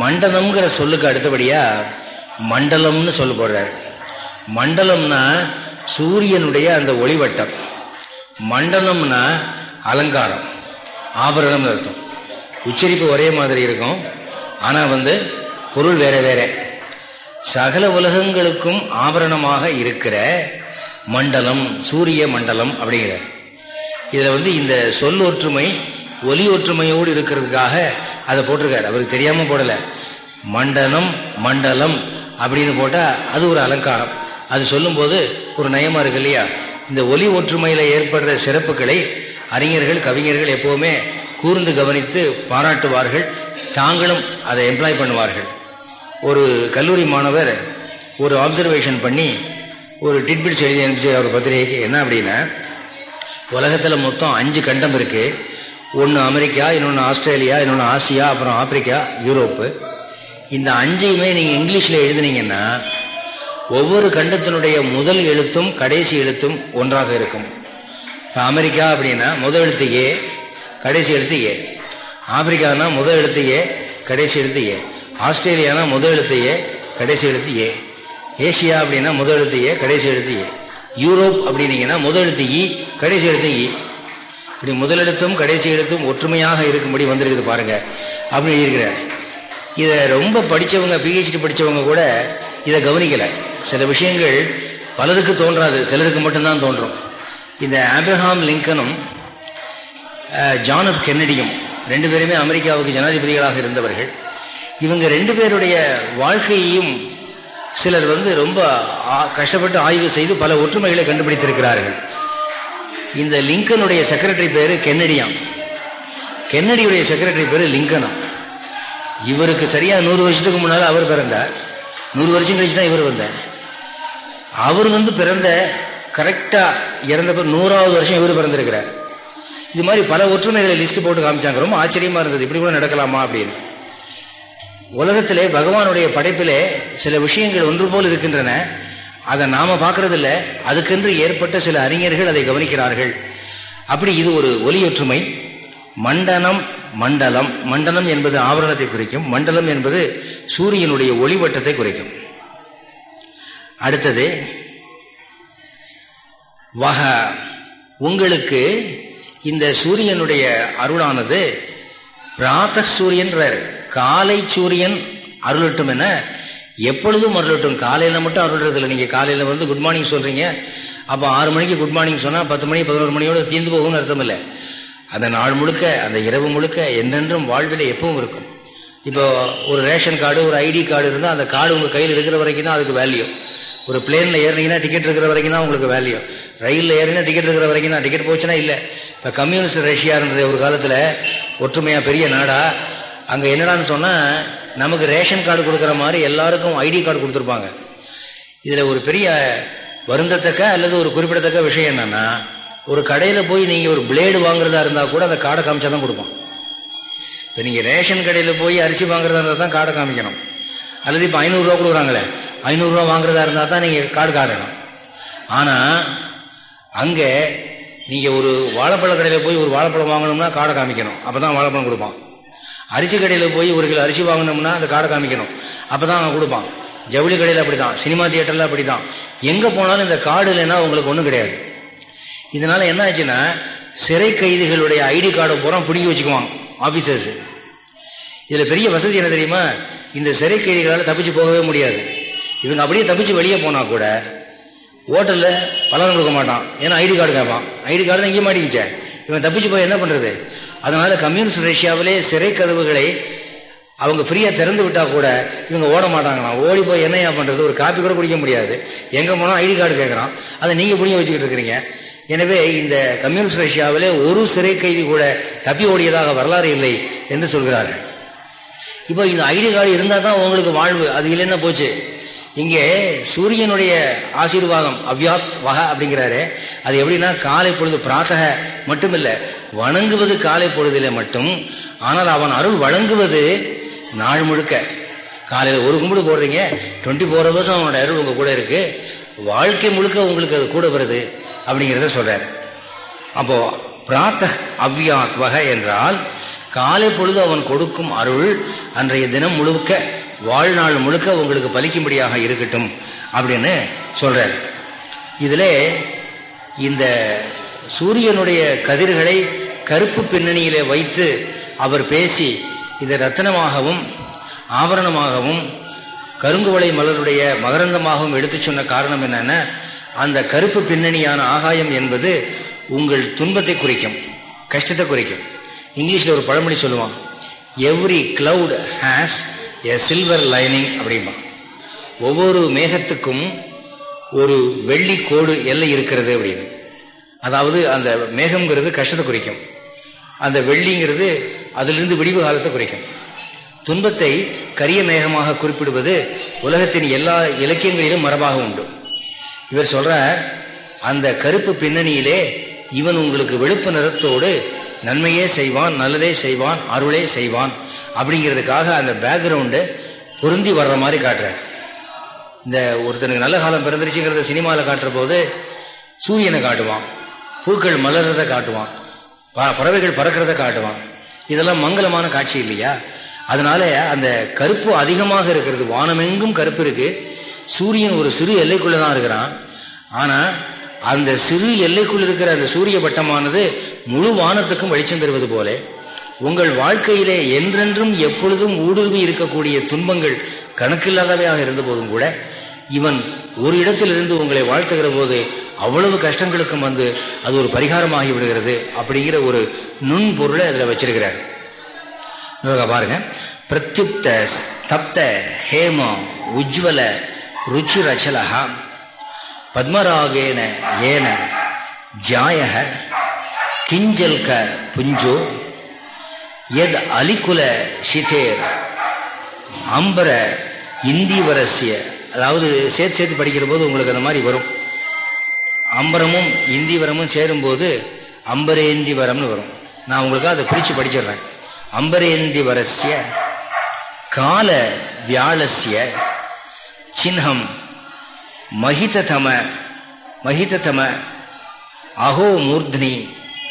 மண்டலம்ங்கிற சொல்லுக்கு அடுத்தபடியா மண்டலம்னு சொல்ல போடுறாரு. மண்டலம்னா சூரியனுடைய அந்த ஒளிவட்டம். மண்டலம்னா அலங்காரம் ஆபரணம்னு அர்த்தம். உச்சரிப்பு ஒரே மாதிரி இருக்கும். ஆனால் வந்து பொருள் வேற வேற. சகல உலகங்களுக்கும் ஆபரணமாக இருக்கிற மண்டலம் சூரிய மண்டலம் அப்படிங்கிறார். இதில் வந்து இந்த சொல் ஒற்றுமை ஒலி ஒற்றுமையோடு இருக்கிறதுக்காக அதை போட்டிருக்காரு. அவருக்கு தெரியாமல் போடலை. மண்டலம் மண்டலம் அப்படின்னு போட்டால் அது ஒரு அலங்காரம். அது சொல்லும்போது ஒரு நயமாக இருக்கு இல்லையா? இந்த ஒலி ஒற்றுமையில் ஏற்படுற சிறப்புகளை அறிஞர்கள் கவிஞர்கள் எப்போவுமே கூர்ந்து கவனித்து பாராட்டுவார்கள். தாங்களும் அதை எம்ப்ளாய் பண்ணுவார்கள். ஒரு கல்லூரி மாணவர் ஒரு ஆப்சர்வேஷன் பண்ணி ஒரு டிட்பிட்ஸ் எழுதி அனுப்பிச்சு அவர் பத்திரிகைக்கு. என்ன அப்படின்னா உலகத்தில் மொத்தம் அஞ்சு கண்டம் இருக்குது ஒன்று அமெரிக்கா இன்னொன்று ஆஸ்திரேலியா இன்னொன்று ஆசியா அப்புறம் ஆப்பிரிக்கா யூரோப்பு. இந்த அஞ்சையுமே நீங்கள் இங்கிலீஷில் எழுதுனீங்கன்னா ஒவ்வொரு கண்டத்தினுடைய முதல் எழுத்தும் கடைசி எழுத்தும் ஒன்றாக இருக்கும். இப்போ அமெரிக்கா அப்படின்னா முதல் எழுத்து ஏ கடைசி எழுத்து ஏ ஆப்பிரிக்கானா முதல் எழுத்து ஏ கடைசி எழுத்து ஏ ஆஸ்திரேலியானா முதல் எழுத்து ஏ கடைசி எழுத்து ஏ. ஏசியா அப்படின்னா முதல் எழுத்து ஏ கடைசி எழுத்து ஏ. யூரோப் அப்படின்னீங்கன்னா முதல் எழுத்து இ கடைசி எழுத்து இ. இப்படி முதலெழுத்தும் கடைசி எழுத்தும் ஒற்றுமையாக இருக்கும்படி வந்திருக்குது பாருங்க. அப்படின்னு இருக்கிறார் இதை ரொம்ப படித்தவங்க பிஹெச்டி படித்தவங்க கூட இதை கவனிக்கலை. சில விஷயங்கள் பலருக்கு தோன்றாது. சிலருக்கு மட்டும்தான் தோன்றும். இந்த ஆப்ரஹாம் லிங்கனும் ஜான் எஃப் கென்னடியும் ரெண்டு பேருமே அமெரிக்காவுக்கு ஜனாதிபதிகளாக இருந்தவர்கள். இவங்க ரெண்டு பேருடைய வாழ்க்கையையும் சிலர் வந்து ரொம்ப கஷ்டப்பட்டு ஆய்வு செய்து பல ஒற்றுமைகளை கண்டுபிடித்திருக்கிறார்கள். இந்த லிங்கனுடைய செக்ரட்டரி பேர் கென்னடியாம். கென்னடியுடைய செக்ரட்டரி பேர் லிங்கனா. இவருக்கு சரியாக நூறு வருஷத்துக்கு முன்னால் அவர் பிறந்தார். நூறு வருஷம் கழிச்சு தான் இவர் வந்தார். அவர் வந்து பிறந்த கரெக்டாக இறந்த நூறாவது வருஷம் இவர் பிறந்திருக்கிறார். இது மாதிரி பல ஒற்றுமைகளை லிஸ்ட் போட்டு காமிச்சாங்க. ரொம்ப ஆச்சரியமா இருந்தது. இப்படி கூட நடக்கலாமா அப்படின்னு. உலகத்திலே பகவானுடைய படைப்பிலே சில விஷயங்கள் ஒன்று போல் இருக்கின்றன. அதை நாம பார்க்கறதில்ல. அதுக்கென்று ஏற்பட்ட சில அறிஞர்கள் அதை கவனிக்கிறார்கள். அப்படி இது ஒரு ஒலியொற்றுமை. மண்டனம் மண்டலம். மண்டலம் என்பது ஆவரணத்தை குறிக்கும். மண்டலம் என்பது சூரியனுடைய ஒளிவட்டத்தை குறிக்கும். அடுத்தது வக உங்களுக்கு இந்த சூரியனுடைய அருளானது பிராத்த சூரியன்றார் காலை சூரியன் அருளட்டும் என எப்பொழுதும் அருளட்டும். காலையில் மட்டும் அருள்றது இல்லை நீங்கள் காலையில் வந்து குட் மார்னிங் சொல்கிறீங்க அப்போ ஆறு மணிக்கு குட் மார்னிங் சொன்னால் பத்து மணி பதினோரு மணியோட தீர்ந்து போகும்னு அர்த்தம் இல்லை. அந்த நாள் முழுக்க அந்த இரவு முழுக்க என்னென்றும் வாழ்வில் எப்பவும் இருக்கும். இப்போ ஒரு ரேஷன் கார்டு ஒரு ஐடி கார்டு இருந்தால் அந்த கார்டு உங்கள் கையில் இருக்கிற வரைக்கும் தான் அதுக்கு வேல்யூ ஒரு பிளேனில் ஏறினீங்கன்னா டிக்கெட் இருக்கிற வரைக்கும் தான் உங்களுக்கு வேல்யூ ரயிலில் ஏறினா டிக்கெட் இருக்கிற வரைக்கும் தான் டிக்கெட் போச்சுன்னா இல்லை. இப்போ கம்யூனிஸ்ட் ரஷ்யா இருந்தது ஒரு காலத்தில் ஒற்றுமையாக பெரிய நாடாக அங்கே என்னடான்னு சொன்னால் நமக்கு ரேஷன் கார்டு கொடுக்குற மாதிரி எல்லாருக்கும் ஐடி கார்டு கொடுத்துருப்பாங்க. இதில் ஒரு பெரிய வருந்தத்தக்க அல்லது ஒரு குறிப்பிடத்தக்க விஷயம் என்னன்னா ஒரு கடையில் போய் நீங்கள் ஒரு பிளேடு வாங்குறதா இருந்தால் கூட அந்த கார்டை காமிச்சா தான் கொடுப்போம். இப்போ நீங்கள் ரேஷன் கடையில் போய் அரிசி வாங்குறதா இருந்தால் தான் கார்டை காமிக்கணும். அல்லது இப்போ ஐநூறுரூவா கொடுக்குறாங்களே ஐநூறுரூவா வாங்குறதா இருந்தால் தான் நீங்கள் கார்டு காட்டணும். ஆனால் அங்கே நீங்கள் ஒரு வாழைப்பழ கடையில் போய் ஒரு வாழைப்பழம் வாங்கணும்னா கார்டை காமிக்கணும். அப்போ தான் வாழைப்பழம் கொடுப்பான். அரிசி கடையில் போய் ஒரு கிலோ அரிசி வாங்கினோம்னா அந்த காடை காமிக்கணும். அப்போ தான் அவன் கொடுப்பான். ஜவுளி கடையில் அப்படி தான் சினிமா தியேட்டரில் அப்படி தான் எங்கே போனாலும் இந்த கார்டு இல்லைன்னா உங்களுக்கு ஒன்றும் கிடையாது. இதனால் என்ன ஆச்சுன்னா சிறை கைதிகளுடைய ஐடி கார்டை பூரா பிடிங்கி வச்சுக்குவாங்க ஆஃபீஸர்ஸ் இதில் பெரிய வசதி என்ன தெரியுமா? இந்த சிறை கைதிகளால் தப்பிச்சு போகவே முடியாது. இவங்க அப்படியே தப்பிச்சு வெளியே போனால் கூட ஹோட்டலில் பலன் கொடுக்க மாட்டான். ஏன்னா ஐடி கார்டு கேட்பான் ஐடி கார்டு தான் இங்கே மாட்டிக்கிச்சேன் இவன் தப்பிச்சு போய் என்ன பண்ணுறது அதனால கம்யூனிஸ்ட் ரஷ்யாவிலே சிறை கதவுகளை அவங்க ஃப்ரீயாக திறந்து விட்டால் கூட இவங்க ஓட மாட்டாங்களாம். ஓடி போய் என்னையா பண்ணுறது ஒரு காப்பி கூட குடிக்க முடியாது. எங்கே போனால் ஐடி கார்டு கேட்குறான் அதை நீங்கள் புரிய வச்சுக்கிட்டு இருக்கிறீங்க. எனவே இந்த கம்யூனிஸ்ட் ரஷ்யாவிலே ஒரு சிறை கைதி கூட தப்பி ஓடியதாக வரலாறு இல்லை என்று சொல்கிறார்கள். இப்போ இந்த ஐடி கார்டு இருந்தால் தான் உங்களுக்கு வாழ்வு. அது இல்லைன்னா போச்சு. இங்கே சூரியனுடைய ஆசீர்வாதம் அவ்யாத் வக அப்படிங்கிறாரு. அது எப்படின்னா காலை பொழுது பிராத்தக மட்டுமில்லை வணங்குவது காலை பொழுதிலே மட்டும் ஆனால் அவன் அருள் வழங்குவது நாள் முழுக்க. காலையில் ஒரு கும்பிடு போடுறீங்க டுவெண்ட்டி ஃபோர் ஹவர்ஸும் அவனோட அருள் உங்கள் கூட இருக்கு. வாழ்க்கை முழுக்க உங்களுக்கு அது கூட வருது அப்படிங்கிறத சொல்றார். அப்போ பிராத்த அவ்யாத் வகை என்றால் காலை பொழுது அவன் கொடுக்கும் அருள் அன்றைய தினம் முழுக்க வாழ்நாள் முழுக்க உங்களுக்கு பலிக்கும்படியாக இருக்கட்டும் அப்படின்னு சொல்றார். இதில் இந்த சூரியனுடைய கதிர்களை கருப்பு பின்னணியிலே வைத்து அவர் பேசி இதை ரத்தனமாகவும் ஆபரணமாகவும் கருங்குவளை மலருடைய மகரந்தமாகவும் எடுத்து சொன்ன காரணம் என்னன்னா? அந்த கருப்பு பின்னணியான ஆகாயம் என்பது உங்கள் துன்பத்தை குறிக்கும் கஷ்டத்தை குறிக்கும். இங்கிலீஷில் ஒரு பழமொழி சொல்லுவான் every cloud has a silver lining அப்படிமா ஒவ்வொரு மேகத்துக்கும் ஒரு வெள்ளி கோடு எல்லை இருக்கிறது அப்படின்னு. அதாவது அந்த மேகம்ங்கிறது கஷ்டத்தை குறிக்கும். அந்த வெள்ளிங்கிறது அதிலிருந்து விடிவு காலத்தை குறிக்கும். துன்பத்தை கரிய மேகமாக குறிப்பிடுவது உலகத்தின் எல்லா இலக்கியங்களிலும் மரபாக உண்டு. இவர் சொல்றார் அந்த கருப்பு பின்னணியிலே இவன் உங்களுக்கு வெளுப்பு நிறத்தோடு நன்மையே செய்வான் நல்லதே செய்வான் அருளே செய்வான் அப்படிங்கிறதுக்காக அந்த பேக்ரவுண்டு பொருந்தி வர்ற மாதிரி காட்டுறார். இந்த ஒருத்தனுக்கு நல்ல காலம் பிறந்துருச்சுங்கிறத சினிமாவில் காட்டுற போது சூரியனை காட்டுவான். பூக்கள் மலர்றத காட்டுவான். பறவைகள் பறக்கிறத காட்டுவான். இதெல்லாம் மங்களமான காட்சி இல்லையா? அதனால அந்த கருப்பு அதிகமாக இருக்கிறது. வானமெங்கும் கருப்பு இருக்கு. சூரியன் ஒரு சிறு எல்லைக்குள்ள தான் இருக்கிறான். ஆனா அந்த சிறு எல்லைக்குள் இருக்கிற அந்த சூரிய பட்டமானது முழு வானத்துக்கும் வெளிச்சம் தருவது போல. உங்கள் வாழ்க்கையிலே என்றென்றும் எப்பொழுதும் ஊடுருவி இருக்கக்கூடிய துன்பங்கள் கணக்கில்லாதவையாக இருந்த போதும் கூட இவன் ஒரு இடத்திலிருந்து உங்களை வாழ்த்துகிற போது அவ்வளவு கஷ்டங்களுக்கும் வந்து அது ஒரு பரிகாரமாகி விடுகிறது அப்படிங்கிற ஒரு நுண்பொருளை அதில் வச்சிருக்கிறார். பாருங்க. பிரத்யுப்த ஸ்தப்த ஹேம உஜ்வல ருச்சி ரச்சலகா பத்மராகேன ஏன ஜாயக கிஞ்சல்க புஞ்சோ எத் அலிகுல ஷிதேர் அம்பர இந்திவரசிய அதாவது சேர்த்து சேர்த்து படிக்கிற போது உங்களுக்கு அந்த மாதிரி வரும். அம்பரமும் இந்திவரமும் சேரும்போது அம்பரேந்திவரம்னு வரும். நான் உங்களுக்கு அதை பிரித்து படிச்சிடுறேன். அம்பரேந்திவரஸ்ய கால வியாழசிய சின்னம் மகிததம மகிததம அகோ மூர்த்னி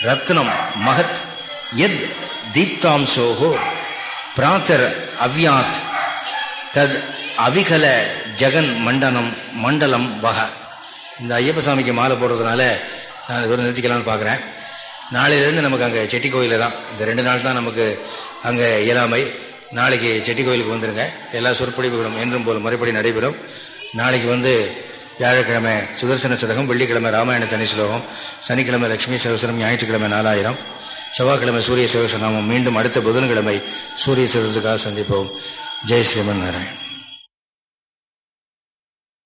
ரத்னம் மகத் எத் தீப்தாம்சோகோ பிராத்தர் அவ்யாத் தத் அவிகல ஜெகன் மண்டனம் மண்டலம் வக இந்த ஐயப்ப சாமிக்கு மாலை போடுறதுனால நான் இதோட நிறுத்திக்கலாம்னு பார்க்குறேன். நாளையிலேருந்து நமக்கு அங்கே செட்டி கோயிலில் தான். இந்த ரெண்டு நாள் தான் நமக்கு அங்கே இயலாமை. நாளைக்கு செட்டி கோயிலுக்கு வந்துடுங்க எல்லா சொற்பொழிவுகளும் என்றும் போல் முறைப்படி நடைபெறும். நாளைக்கு வந்து வியாழக்கிழமை சுதர்சன சதகம் வெள்ளிக்கிழமை ராமாயண தனி ஸ்லோகம் சனிக்கிழமை லட்சுமி சகசரம் ஞாயிற்றுக்கிழமை நாலாயிரம் செவ்வாய்க்கிழமை சூரிய சகசநாமம் மீண்டும் அடுத்த புதன்கிழமை சூரிய சதுர்த்துக்காக சந்திப்போம். ஜெய் ஸ்ரீமன் நாராயண்